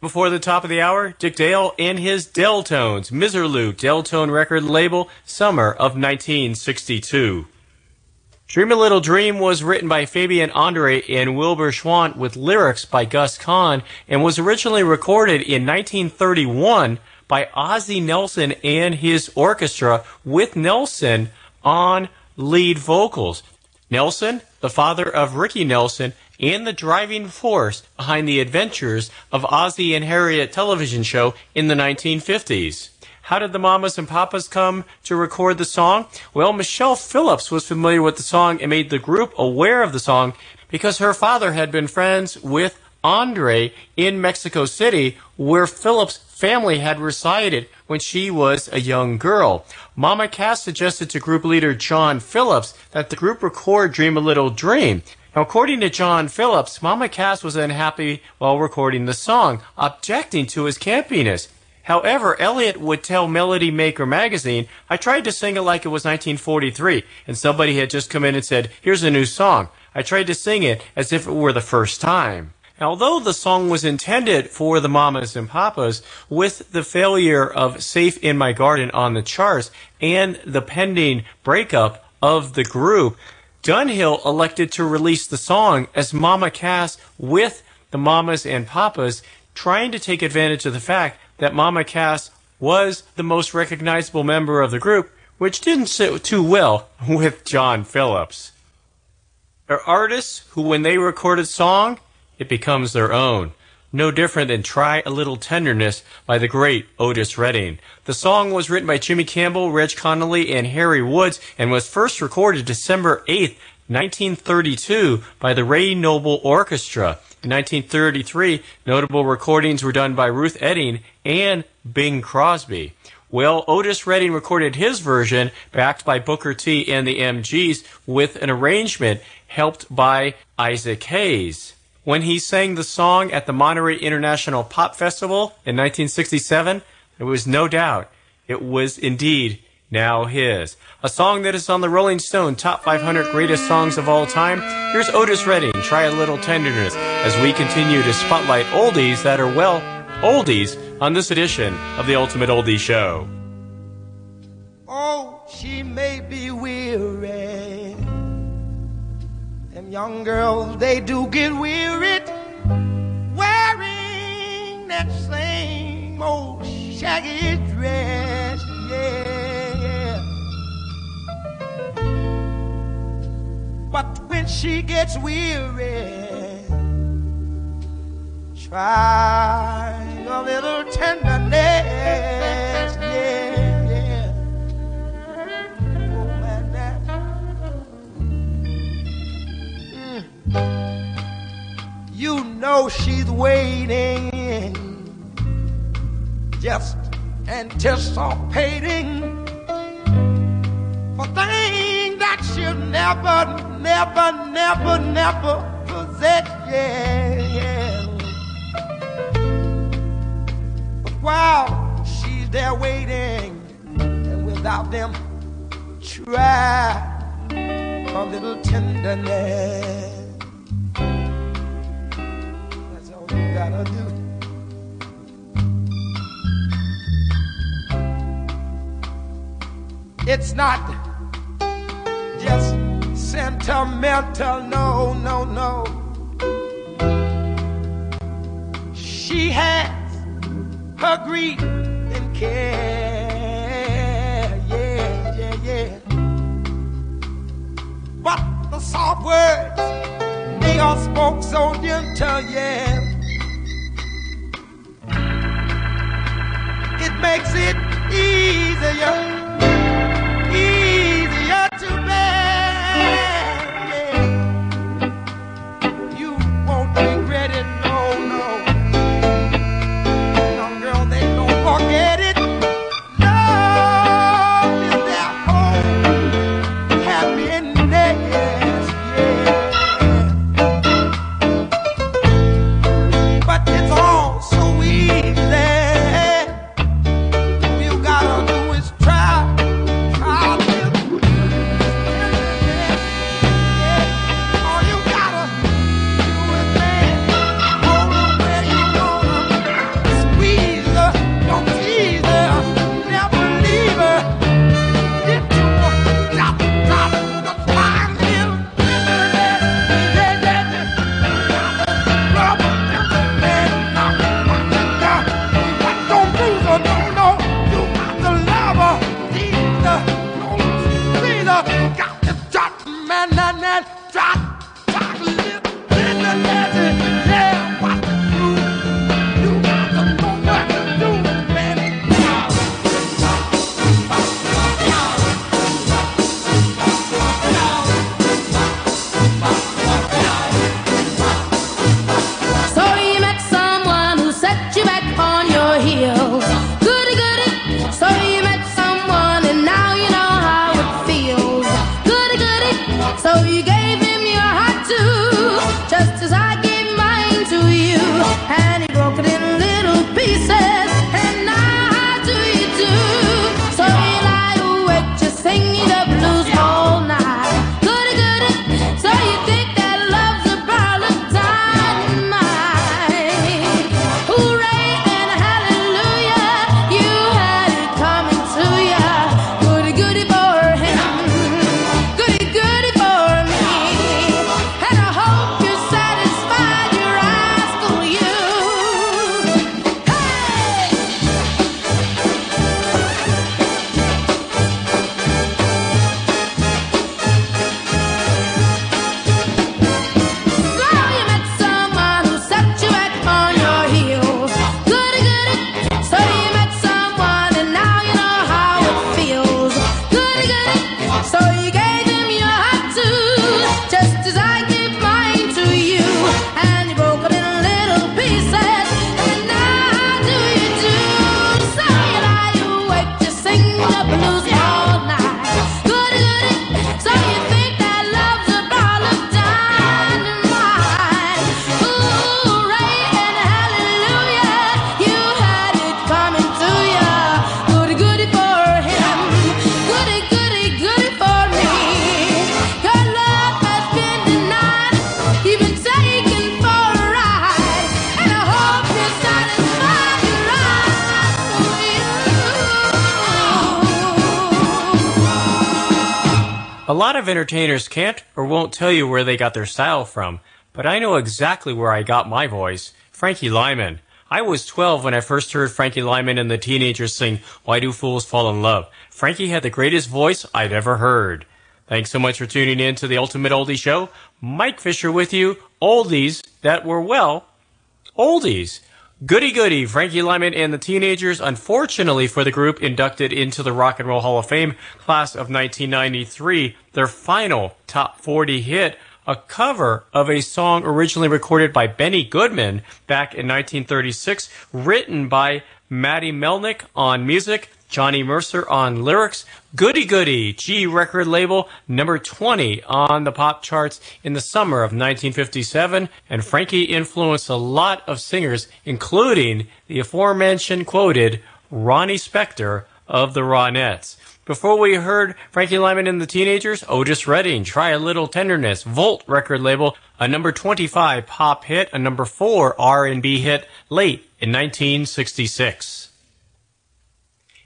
Before the top of the hour, Dick Dale and his Deltones, Miserlou Deltone record label, summer of 1962. Dream a Little Dream was written by Fabian Andre and Wilbur Schwandt with lyrics by Gus Kahn and was originally recorded in 1931 by Ozzie Nelson and his orchestra with Nelson on lead vocals. Nelson, the father of Ricky Nelson, and the driving force behind the adventures of Ozzie and Harriet television show in the 1950s. How did the Mamas and Papas come to record the song? Well, Michelle Phillips was familiar with the song and made the group aware of the song because her father had been friends with Andre in Mexico City, where Phillips' family had resided when she was a young girl. Mama Cass suggested to group leader John Phillips that the group record Dream a Little Dream. Now, according to John Phillips, Mama Cass was unhappy while recording the song, objecting to his campiness. However, Elliot would tell Melody Maker magazine, I tried to sing it like it was 1943, and somebody had just come in and said, here's a new song. I tried to sing it as if it were the first time. Although the song was intended for the mamas and papas, with the failure of Safe in My Garden on the charts and the pending breakup of the group, Dunhill elected to release the song as Mama Cass with the mamas and papas, trying to take advantage of the fact that Mama Cass was the most recognizable member of the group, which didn't sit too well with John Phillips. There are artists who, when they record a song, it becomes their own. No different than Try a Little Tenderness by the great Otis Redding. The song was written by Jimmy Campbell, Reg Connolly, and Harry Woods and was first recorded December 8th, 1932 by the Ray Noble Orchestra. In 1933, notable recordings were done by Ruth Etting and Bing Crosby. Well, Otis Redding recorded his version, backed by Booker T and the MGs, with an arrangement helped by Isaac Hayes. When he sang the song at the Monterey International Pop Festival in 1967, there was no doubt it was indeed now his. A song that is on the Rolling Stone Top 500 Greatest Songs of All Time. Here's Otis Redding, Try a Little Tenderness, as we continue to spotlight oldies that are, well, oldies on this edition of the Ultimate Oldie Show. Oh, she may be weary. Young girls, they do get wearied wearing that same old shaggy dress. Yeah. But when she gets weary, try a little tenderness. Yeah. You know she's waiting, just anticipating for things that she'll never, never, never, never possess. Yeah, yeah. But while she's there waiting, and without them, try a little tenderness. It's not just sentimental, no, no, no. She has her grief and care, yeah, yeah, yeah. But the soft words, they are spoke so gentle, yeah. Makes it easier entertainers can't or won't tell you where they got their style from, but I know exactly where I got my voice. Frankie Lymon. I was 12 when I first heard Frankie Lymon and the teenagers sing Why Do Fools Fall in Love. Frankie had the greatest voice I'd ever heard. Thanks so much for tuning in to the Ultimate Oldie Show. Mike Fisher with you. Oldies that were, well, oldies. Goody goody, Frankie Lymon and the Teenagers, unfortunately for the group inducted into the Rock and Roll Hall of Fame class of 1993, their final top 40 hit, a cover of a song originally recorded by Benny Goodman back in 1936, written by Matty Malneck on music, Johnny Mercer on lyrics, Goody Goody, Gee record label, number 20 on the pop charts in the summer of 1957, and Frankie influenced a lot of singers, including the aforementioned quoted Ronnie Spector of the Ronettes. Before we heard Frankie Lymon and the Teenagers, Otis Redding, Try a Little Tenderness, Volt record label, a number 25 pop hit, a number 4 R&B hit late in 1966.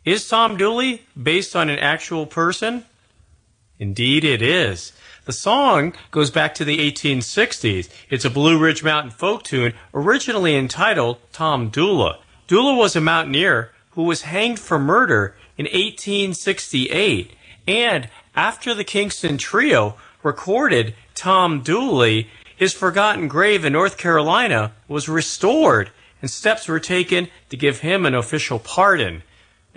Is Tom Dooley based on an actual person? Indeed it is. The song goes back to the 1860s. It's a Blue Ridge Mountain folk tune originally entitled Tom Dula. Dula was a mountaineer who was hanged for murder in 1868. And after the Kingston Trio recorded Tom Dooley, his forgotten grave in North Carolina was restored and steps were taken to give him an official pardon.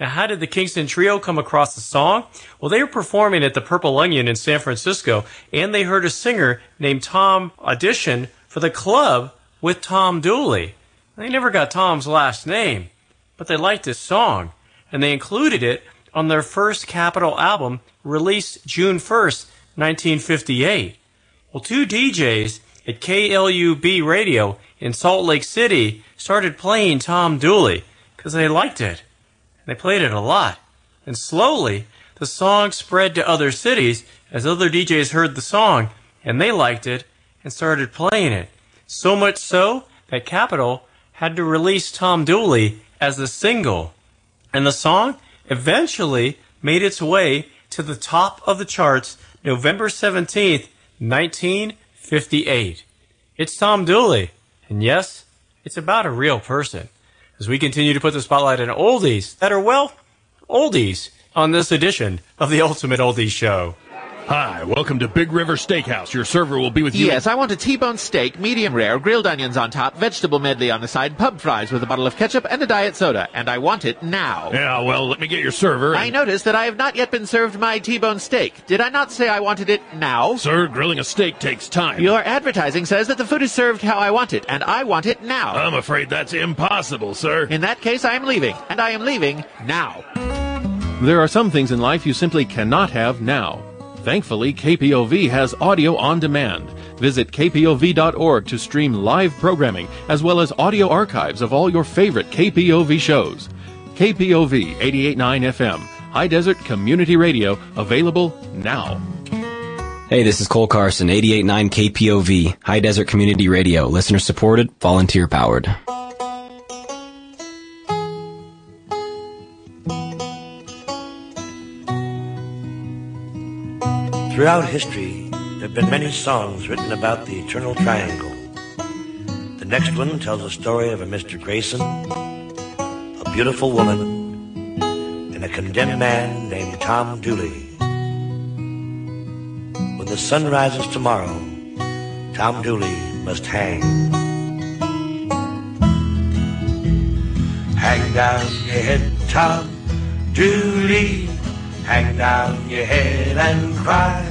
Now, how did the Kingston Trio come across the song? Well, they were performing at the Purple Onion in San Francisco, and they heard a singer named Tom audition for the club with Tom Dooley. They never got Tom's last name, but they liked his song, and they included it on their first Capitol album released June 1st, 1958. Well, two DJs at KLUB Radio in Salt Lake City started playing Tom Dooley because they liked it. They played it a lot. And slowly, the song spread to other cities as other DJs heard the song and they liked it and started playing it. So much so that Capitol had to release Tom Dooley as a single. And the song eventually made its way to the top of the charts November 17th, 1958. It's Tom Dooley. And yes, it's about a real person as we continue to put the spotlight on oldies that are, well, oldies on this edition of the Ultimate Oldies Show. Hi, welcome to Big River Steakhouse. Your server will be with you. Yes, I want a T-bone steak, medium rare, grilled onions on top, vegetable medley on the side, pub fries with a bottle of ketchup and a diet soda, and I want it now. Yeah, well, let me get your server. I notice that I have not yet been served my T-bone steak. Did I not say I wanted it now? Sir, grilling a steak takes time. Your advertising says that the food is served how I want it, and I want it now. I'm afraid that's impossible, sir. In that case, I am leaving, and I am leaving now. There are some things in life you simply cannot have now. Thankfully, KPOV has audio on demand. Visit kpov.org to stream live programming as well as audio archives of all your favorite KPOV shows. KPOV 889 FM, High Desert Community Radio, available now. Hey, this is Cole Carson, 889 KPOV, High Desert Community Radio, listener supported, volunteer powered. Throughout history, there have been many songs written about the Eternal Triangle. The next one tells the story of a Mr. Grayson, a beautiful woman, and a condemned man named Tom Dooley. When the sun rises tomorrow, Tom Dooley must hang. Hang down your head, Tom Dooley. Hang down your head and cry.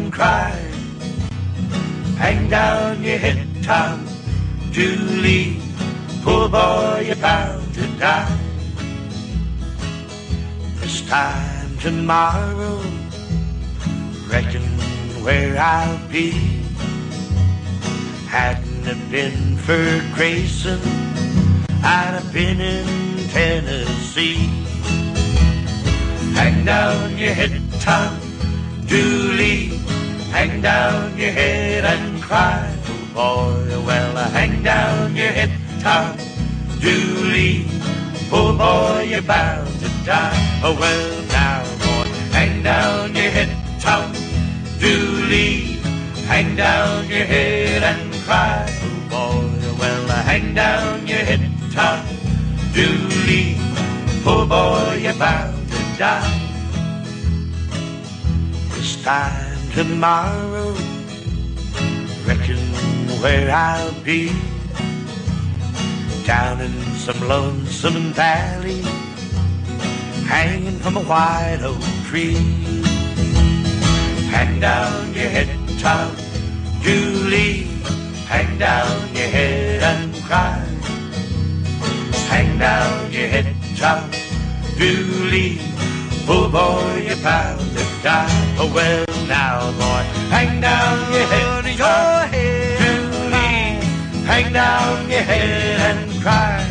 cry. Hang down your head, Tom Dooley. Poor boy, you're bound to die. This time tomorrow, reckon where I'll be. Hadn't it been for Grayson, I'd have been in Tennessee. Hang down your head, Tom Dooley. Hang down your head and cry, oh boy. Well, hang down your head, Tom Dooley. Oh boy, you're bound to die. Oh well, now boy, hang down your head, Tom Dooley. Hang down your head and cry, oh boy. Well, hang down your head, Tom Dooley. Oh boy, you're bound to die. This time tomorrow, reckon where I'll be. Down in some lonesome valley, hanging from a white oak tree. Hang down your head, Tom Dooley. Hang down your head and cry. Hang down your head, Tom Dooley. Oh boy, you're bound to die. Oh well, now boy, hang down your head, your head, Dooley. Hang down your head and cry.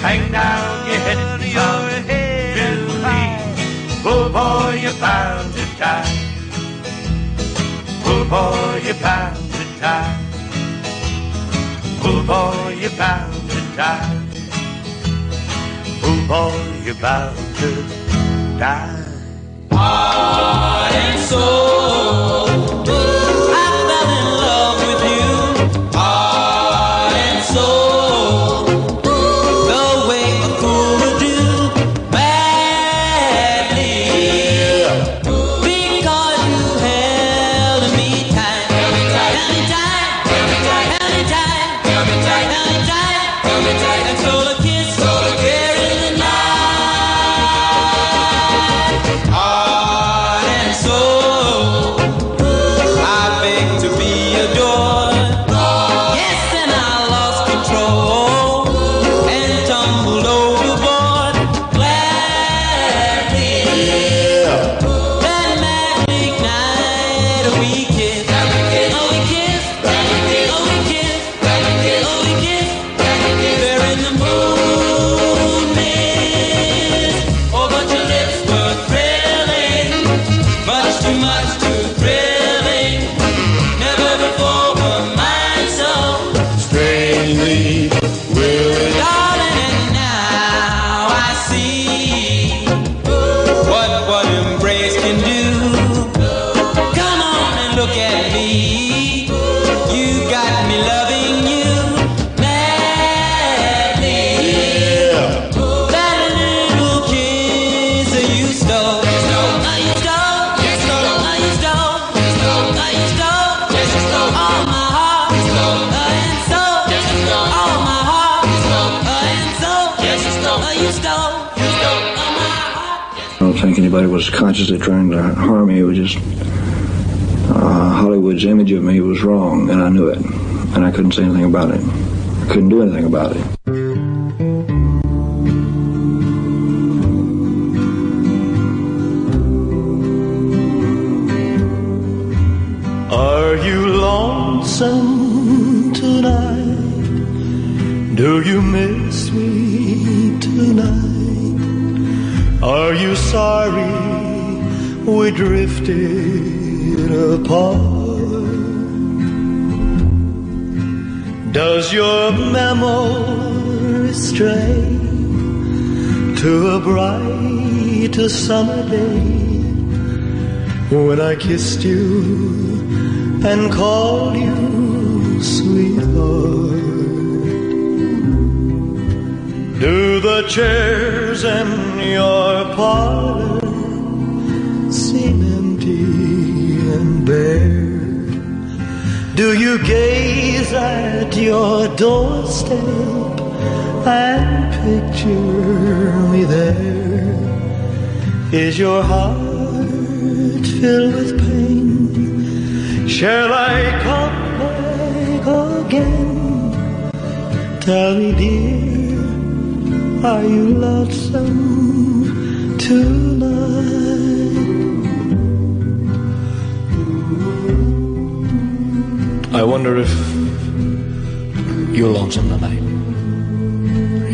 Hang down your head, your head, Dooley. Oh boy, you're bound to die. Oh boy, you're bound to die. Oh boy, you're bound to die. Oh boy, you're bound to die. Heart and soul. I consciously trying to harm me. It was just uh, Hollywood's image of me was wrong, and I knew it, and I couldn't say anything about it. I couldn't do anything about it. To a bright summer day when I kissed you and called you sweetheart? Do the chairs in your parlor seem empty and bare? Do you gaze at your doorstep and picture me there. Is your heart filled with pain? Shall I come back again? Tell me, dear, are you lonesome tonight? I wonder if you're lonesome tonight.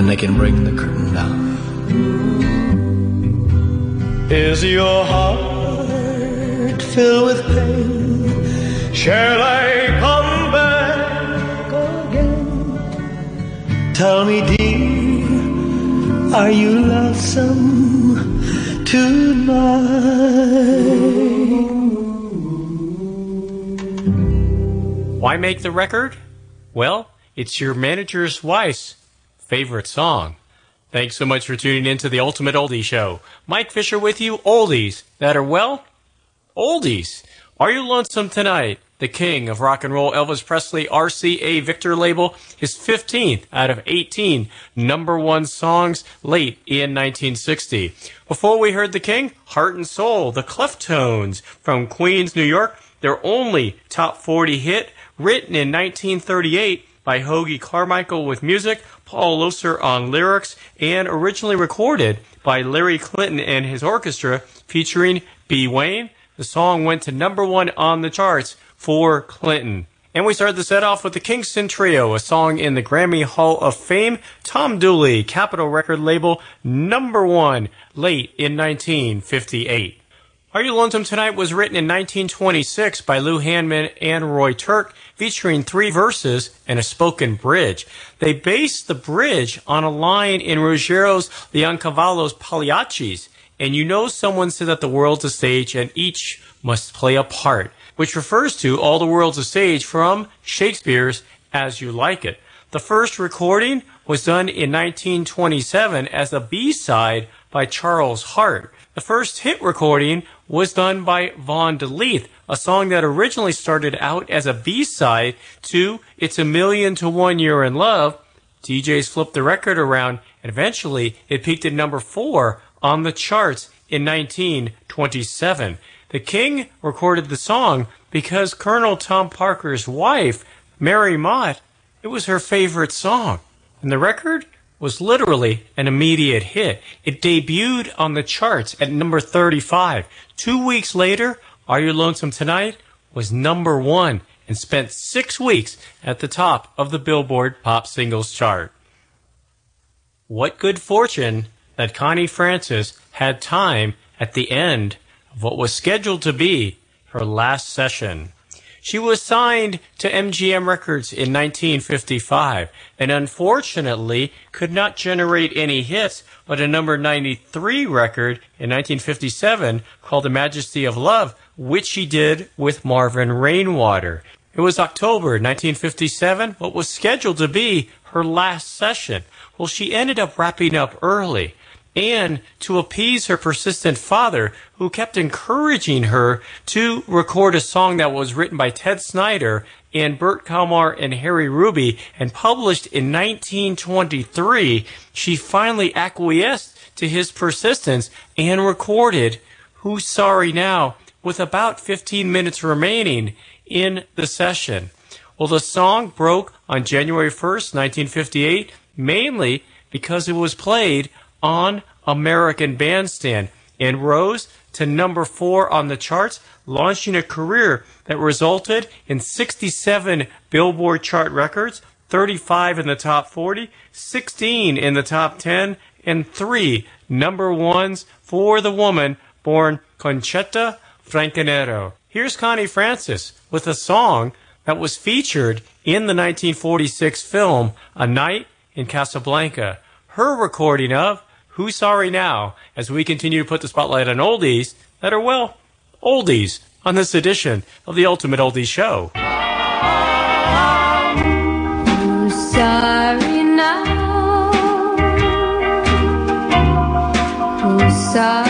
then they can bring the curtain down. Is your heart filled with pain? Shall I come back again? Tell me, dear, are you lonesome tonight? Why make the record? Well, it's your manager's wife's favorite song. Thanks so much for tuning in to the Ultimate Oldie Show. Mike Fisher with you, oldies that are, well, oldies. Are You Lonesome Tonight? The king of rock and roll, Elvis Presley, RCA Victor label, his 15th out of 18 number one songs late in 1960. Before we heard the king, Heart and Soul, the Cleftones from Queens, New York, their only top 40 hit, written in 1938 by Hoagie Carmichael with music, Paul Loesser on lyrics, and originally recorded by Larry Clinton and his orchestra, featuring Bea Wain. The song went to number one on the charts for Clinton. And we started the set off with the Kingston Trio, a song in the Grammy Hall of Fame. Tom Dooley, Capitol record label, number one, late in 1958. Are You Lonesome Tonight was written in 1926 by Lou Handman and Roy Turk, featuring three verses and a spoken bridge. They based the bridge on a line in Ruggiero's Leoncavallo's Pagliacci's, and you know someone said that the world's a stage and each must play a part, which refers to All the World's a Stage from Shakespeare's As You Like It. The first recording was done in 1927 as a B-side by Charles Hart. The first hit recording was done by Vaughn DeLeath, a song that originally started out as a B-side to It's a Million to One You're in Love. DJs flipped the record around and eventually it peaked at number four on the charts in 1927. The King recorded the song because Colonel Tom Parker's wife, Mary Mott, it was her favorite song. And the record was literally an immediate hit. It debuted on the charts at number 35. Two weeks later, Are You Lonesome Tonight was number one and spent six weeks at the top of the Billboard Pop Singles chart. What good fortune that Connie Francis had time at the end of what was scheduled to be her last session. She was signed to MGM Records in 1955 and unfortunately could not generate any hits, but a number 93 record in 1957 called The Majesty of Love, which she did with Marvin Rainwater. It was October 1957, what was scheduled to be her last session. Well, she ended up wrapping up early and to appease her persistent father, who kept encouraging her to record a song that was written by Ted Snyder and Bert Kalmar and Harry Ruby and published in 1923, she finally acquiesced to his persistence and recorded Who's Sorry Now with about 15 minutes remaining in the session. Well, the song broke on January 1st, 1958, mainly because it was played on American Bandstand and rose to number four on the charts, launching a career that resulted in 67 Billboard chart records, 35 in the top 40, 16 in the top 10, and three number ones for the woman born Concetta Franconero. Here's Connie Francis with a song that was featured in the 1946 film A Night in Casablanca, her recording of Who's Sorry Now as we continue to put the spotlight on oldies that are, well, oldies on this edition of the Ultimate Oldies Show. Sorry now. Who's sorry?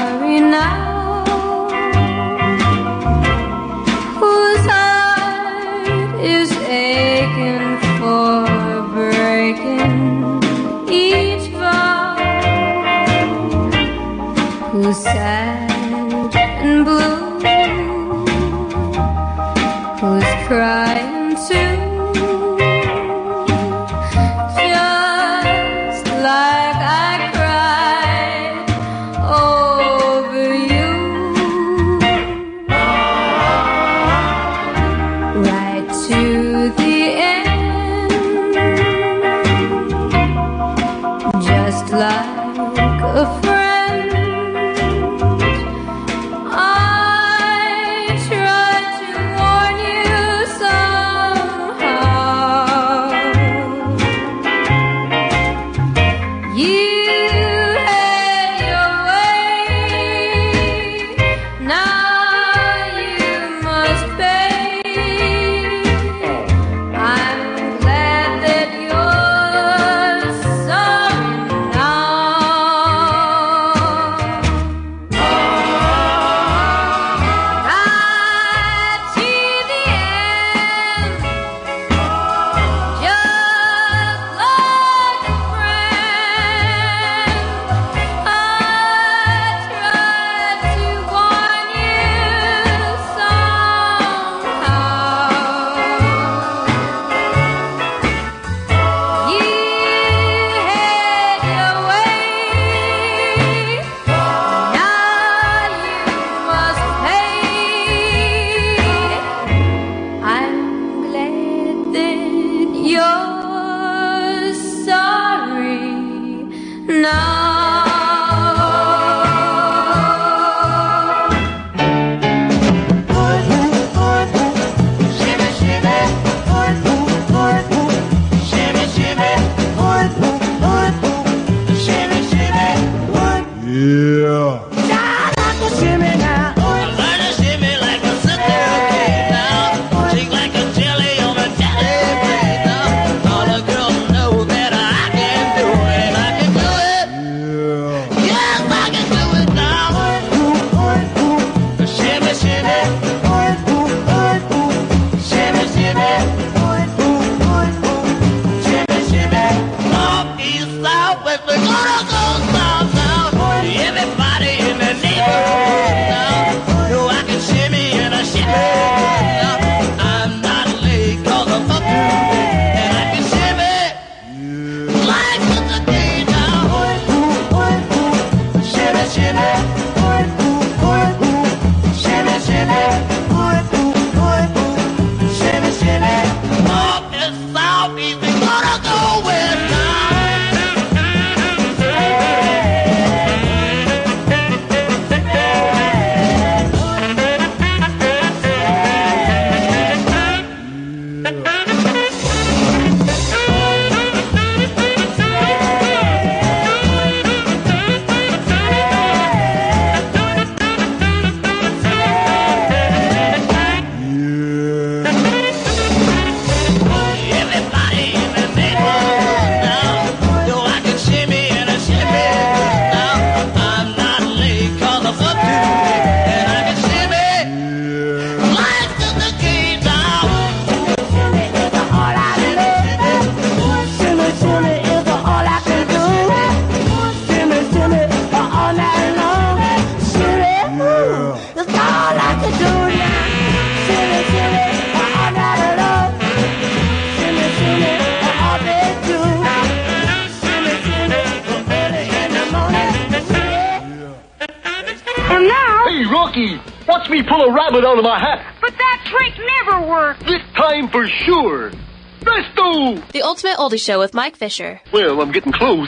Oldie Show with Mike Fisher. Well, I'm getting close.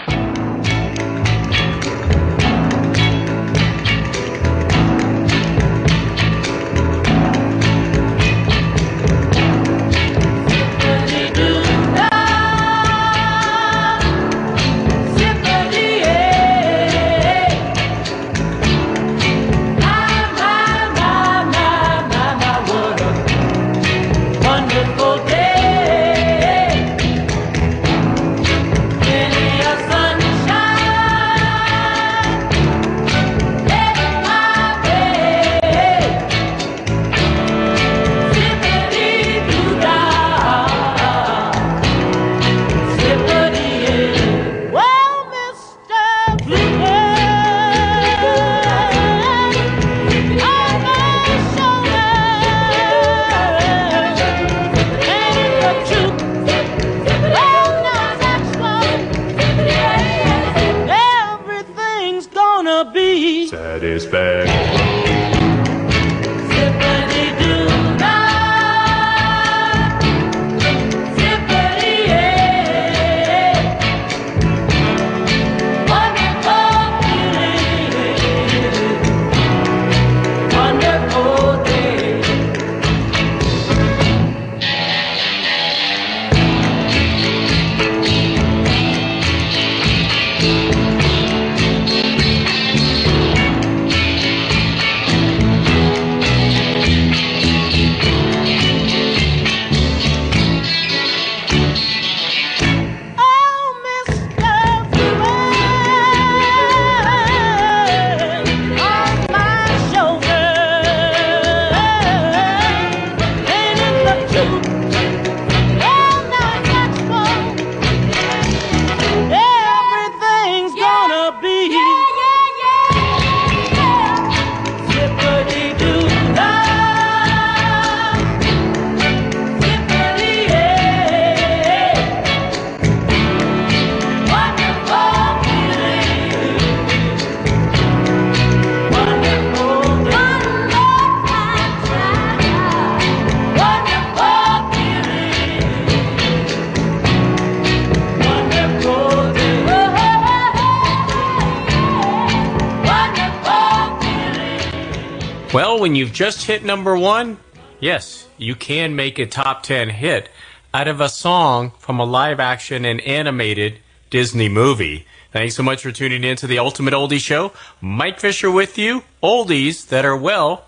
Just hit number one, yes, you can make a top 10 hit out of a song from a live action and animated Disney movie. Thanks so much for tuning in to the Ultimate Oldie Show. Mike Fisher with you. Oldies that are, well,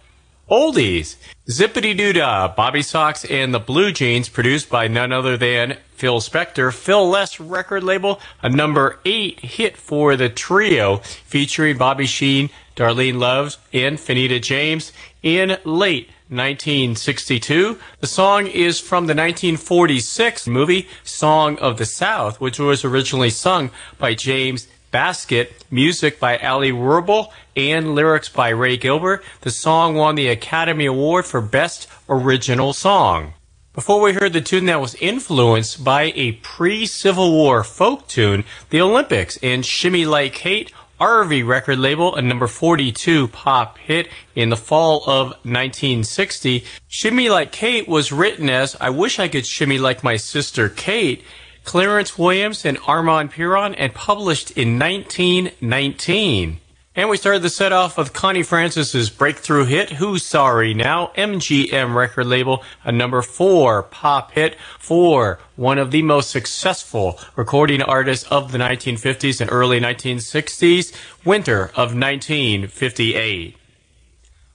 oldies. Zippity Doo Dah, Bob B. Soxx and the Blue Jeans, produced by none other than Phil Spector. Philles record label, a number eight hit for the trio, featuring Bobby Sheen, Darlene Loves, and Fanita James in late 1962. The song is from the 1946 movie Song of the South, which was originally sung by James Baskett, music by Allie Wrubel, and lyrics by Ray Gilbert. The song won the Academy Award for Best Original Song. Before we heard the tune that was influenced by a pre-Civil War folk tune, the Olympics and Shimmy Like Kate, Arvee record label, a number 42 pop hit in the fall of 1960. Shimmy Like Kate was written as I Wish I Could Shimmy Like My Sister Kate, Clarence Williams and Armand Piron, and published in 1919. And we started the set off with Connie Francis's breakthrough hit, Who's Sorry Now, MGM record label, a number four pop hit for one of the most successful recording artists of the 1950s and early 1960s, winter of 1958.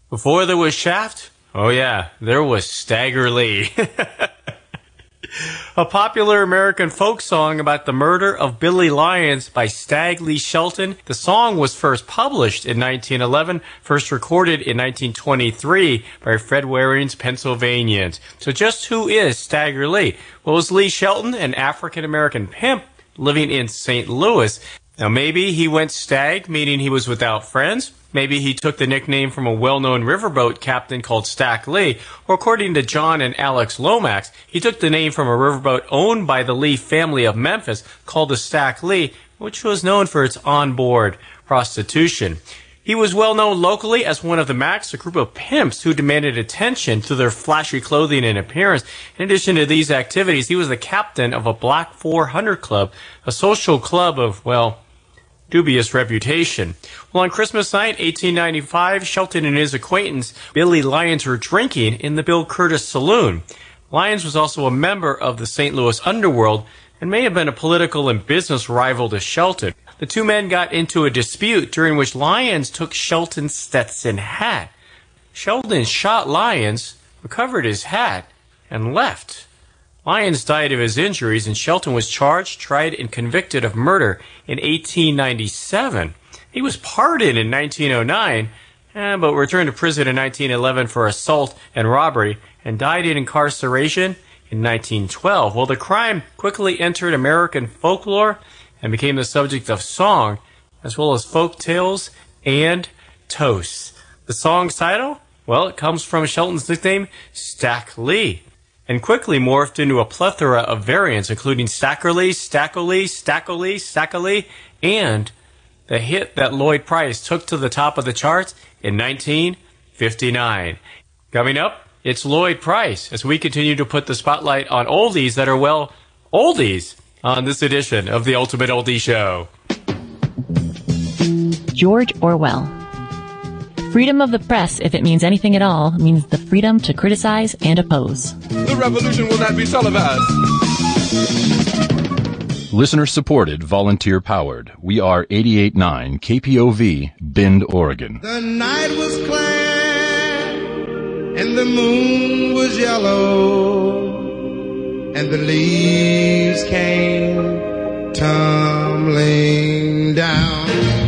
Before there was Shaft, oh yeah, there was Stagger Lee. A popular American folk song about the murder of Billy Lyons by Stag Lee Shelton. The song was first published in 1911, first recorded in 1923 by Fred Waring's Pennsylvanians. So just who is Stagger Lee? Well, was Lee Shelton an African American pimp living in St. Louis? Now maybe he went stag, meaning he was without friends. Maybe he took the nickname from a well-known riverboat captain called Stack Lee, or according to John and Alex Lomax, he took the name from a riverboat owned by the Lee family of Memphis called the Stack Lee, which was known for its onboard prostitution. He was well known locally as one of the Macs, a group of pimps who demanded attention through their flashy clothing and appearance. In addition to these activities, he was the captain of a Black 400 Club, a social club of, well, dubious reputation. Well, on Christmas night, 1895, Shelton and his acquaintance, Billy Lyons, were drinking in the Bill Curtis Saloon. Lyons was also a member of the St. Louis underworld and may have been a political and business rival to Shelton. The two men got into a dispute during which Lyons took Shelton's Stetson hat. Shelton shot Lyons, recovered his hat, and left. Lyons died of his injuries, and Shelton was charged, tried, and convicted of murder in 1897. He was pardoned in 1909, eh, but returned to prison in 1911 for assault and robbery, and died in incarceration in 1912. Well, the crime quickly entered American folklore and became the subject of song, as well as folk tales and toasts. The song's title? Well, it comes from Shelton's nickname, Stack Lee and quickly morphed into a plethora of variants, including Stackerly, Stackley, Stackley, Stackley, and the hit that Lloyd Price took to the top of the charts in 1959. Coming up, it's Lloyd Price as we continue to put the spotlight on oldies that are, well, oldies on this edition of the Ultimate Oldie Show. George Orwell Freedom of the press, if it means anything at all, means the freedom to criticize and oppose. The revolution will not be televised. Listener supported, volunteer powered. We are 889 KPOV, Bend, Oregon. The night was clear and the moon was yellow and the leaves came tumbling down.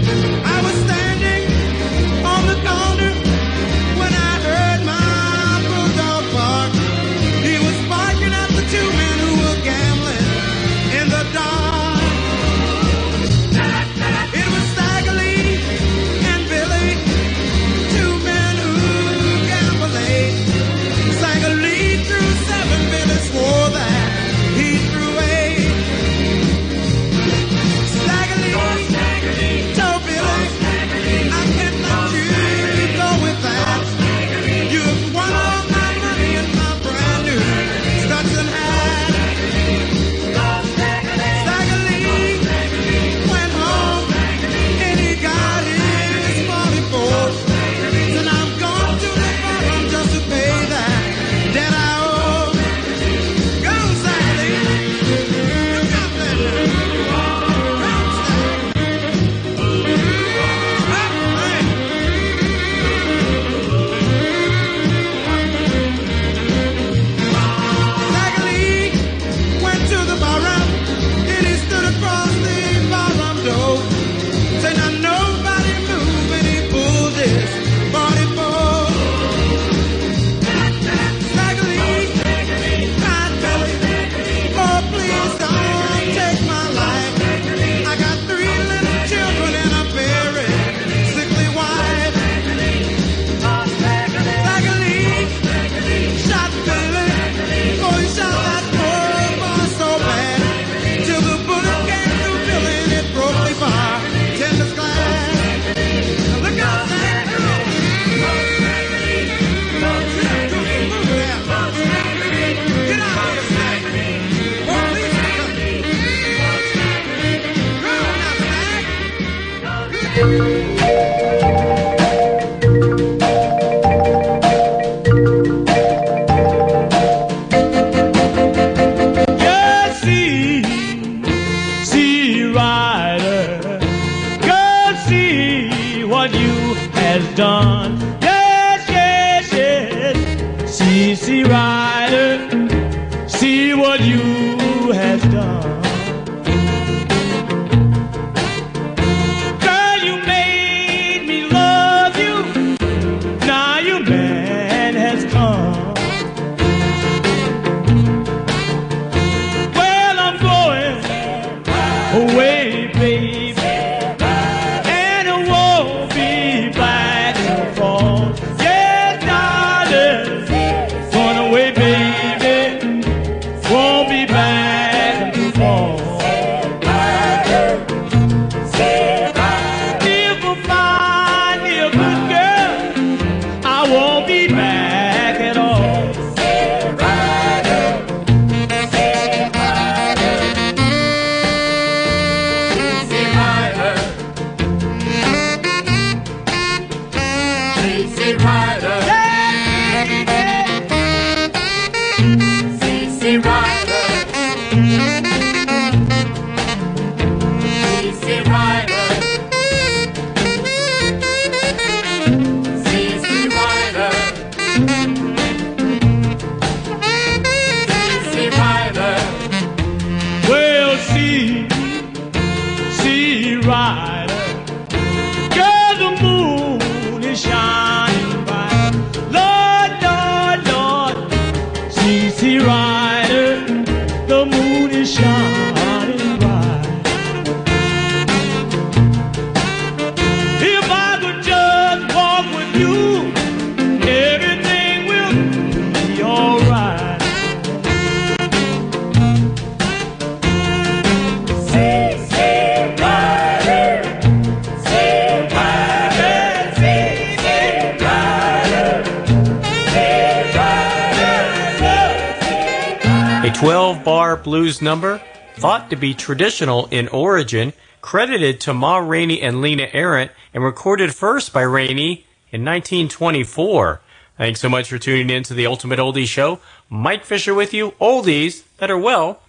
To be traditional in origin, credited to Ma Rainey and Lena Arant, and recorded first by Rainey in 1924. Thanks so much for tuning in to the Ultimate Oldies Show. Mike Fisher with you. Oldies that are, well,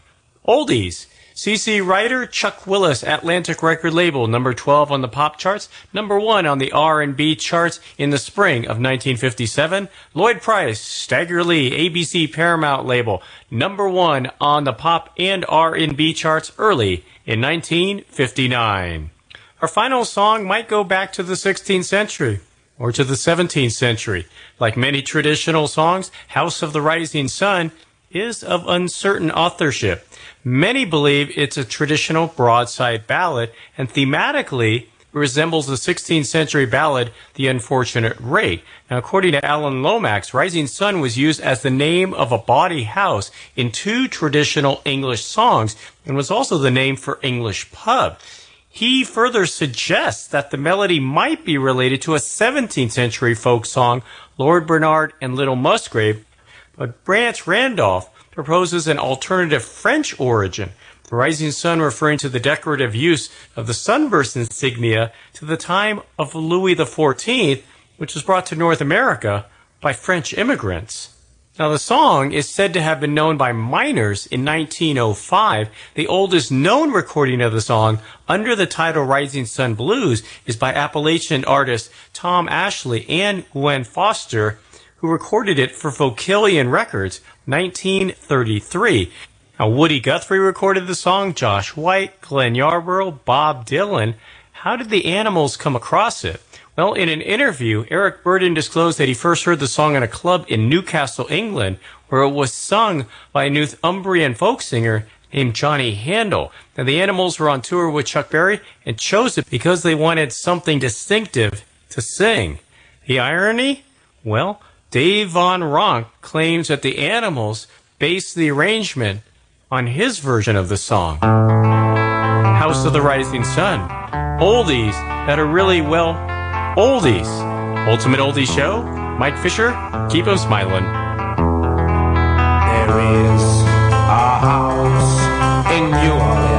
oldies. C.C. Rider Chuck Willis, Atlantic record label, number 12 on the pop charts, number 1 on the R&B charts in the spring of 1957. Lloyd Price, Stagger Lee, ABC Paramount label, number 1 on the pop and R&B charts early in 1959. Our final song might go back to the 16th century or to the 17th century. Like many traditional songs, House of the Rising Sun is of uncertain authorship. Many believe it's a traditional broadside ballad and thematically resembles the 16th century ballad The Unfortunate Rake. Now, according to Alan Lomax, Rising Sun was used as the name of a bawdy house in two traditional English songs and was also the name for English pub. He further suggests that the melody might be related to a 17th century folk song, Lord Bernard and Little Musgrave, but Vance Randolph proposes an alternative French origin, the rising sun referring to the decorative use of the sunburst insignia to the time of Louis XIV, which was brought to North America by French immigrants. Now, the song is said to have been known by miners in 1905. The oldest known recording of the song under the title Rising Sun Blues is by Appalachian artists Tom Ashley and Gwen Foster, who recorded it for Vocalion Records 1933. Now, Woody Guthrie recorded the song, Josh White, Glenn Yarbrough, Bob Dylan. How did the animals come across it? Well, in an interview, Eric Burdon disclosed that he first heard the song in a club in Newcastle, England, where it was sung by a Northumbrian folk singer named Johnny Handle. Now, the Animals were on tour with Chuck Berry and chose it because they wanted something distinctive to sing. The irony? Well, Dave Van Ronk claims that the Animals based the arrangement on his version of the song. House of the Rising Sun. Oldies that are really, well, oldies. Ultimate Oldies Show. Mike Fisher, keep 'em smiling. There is a house in New Orleans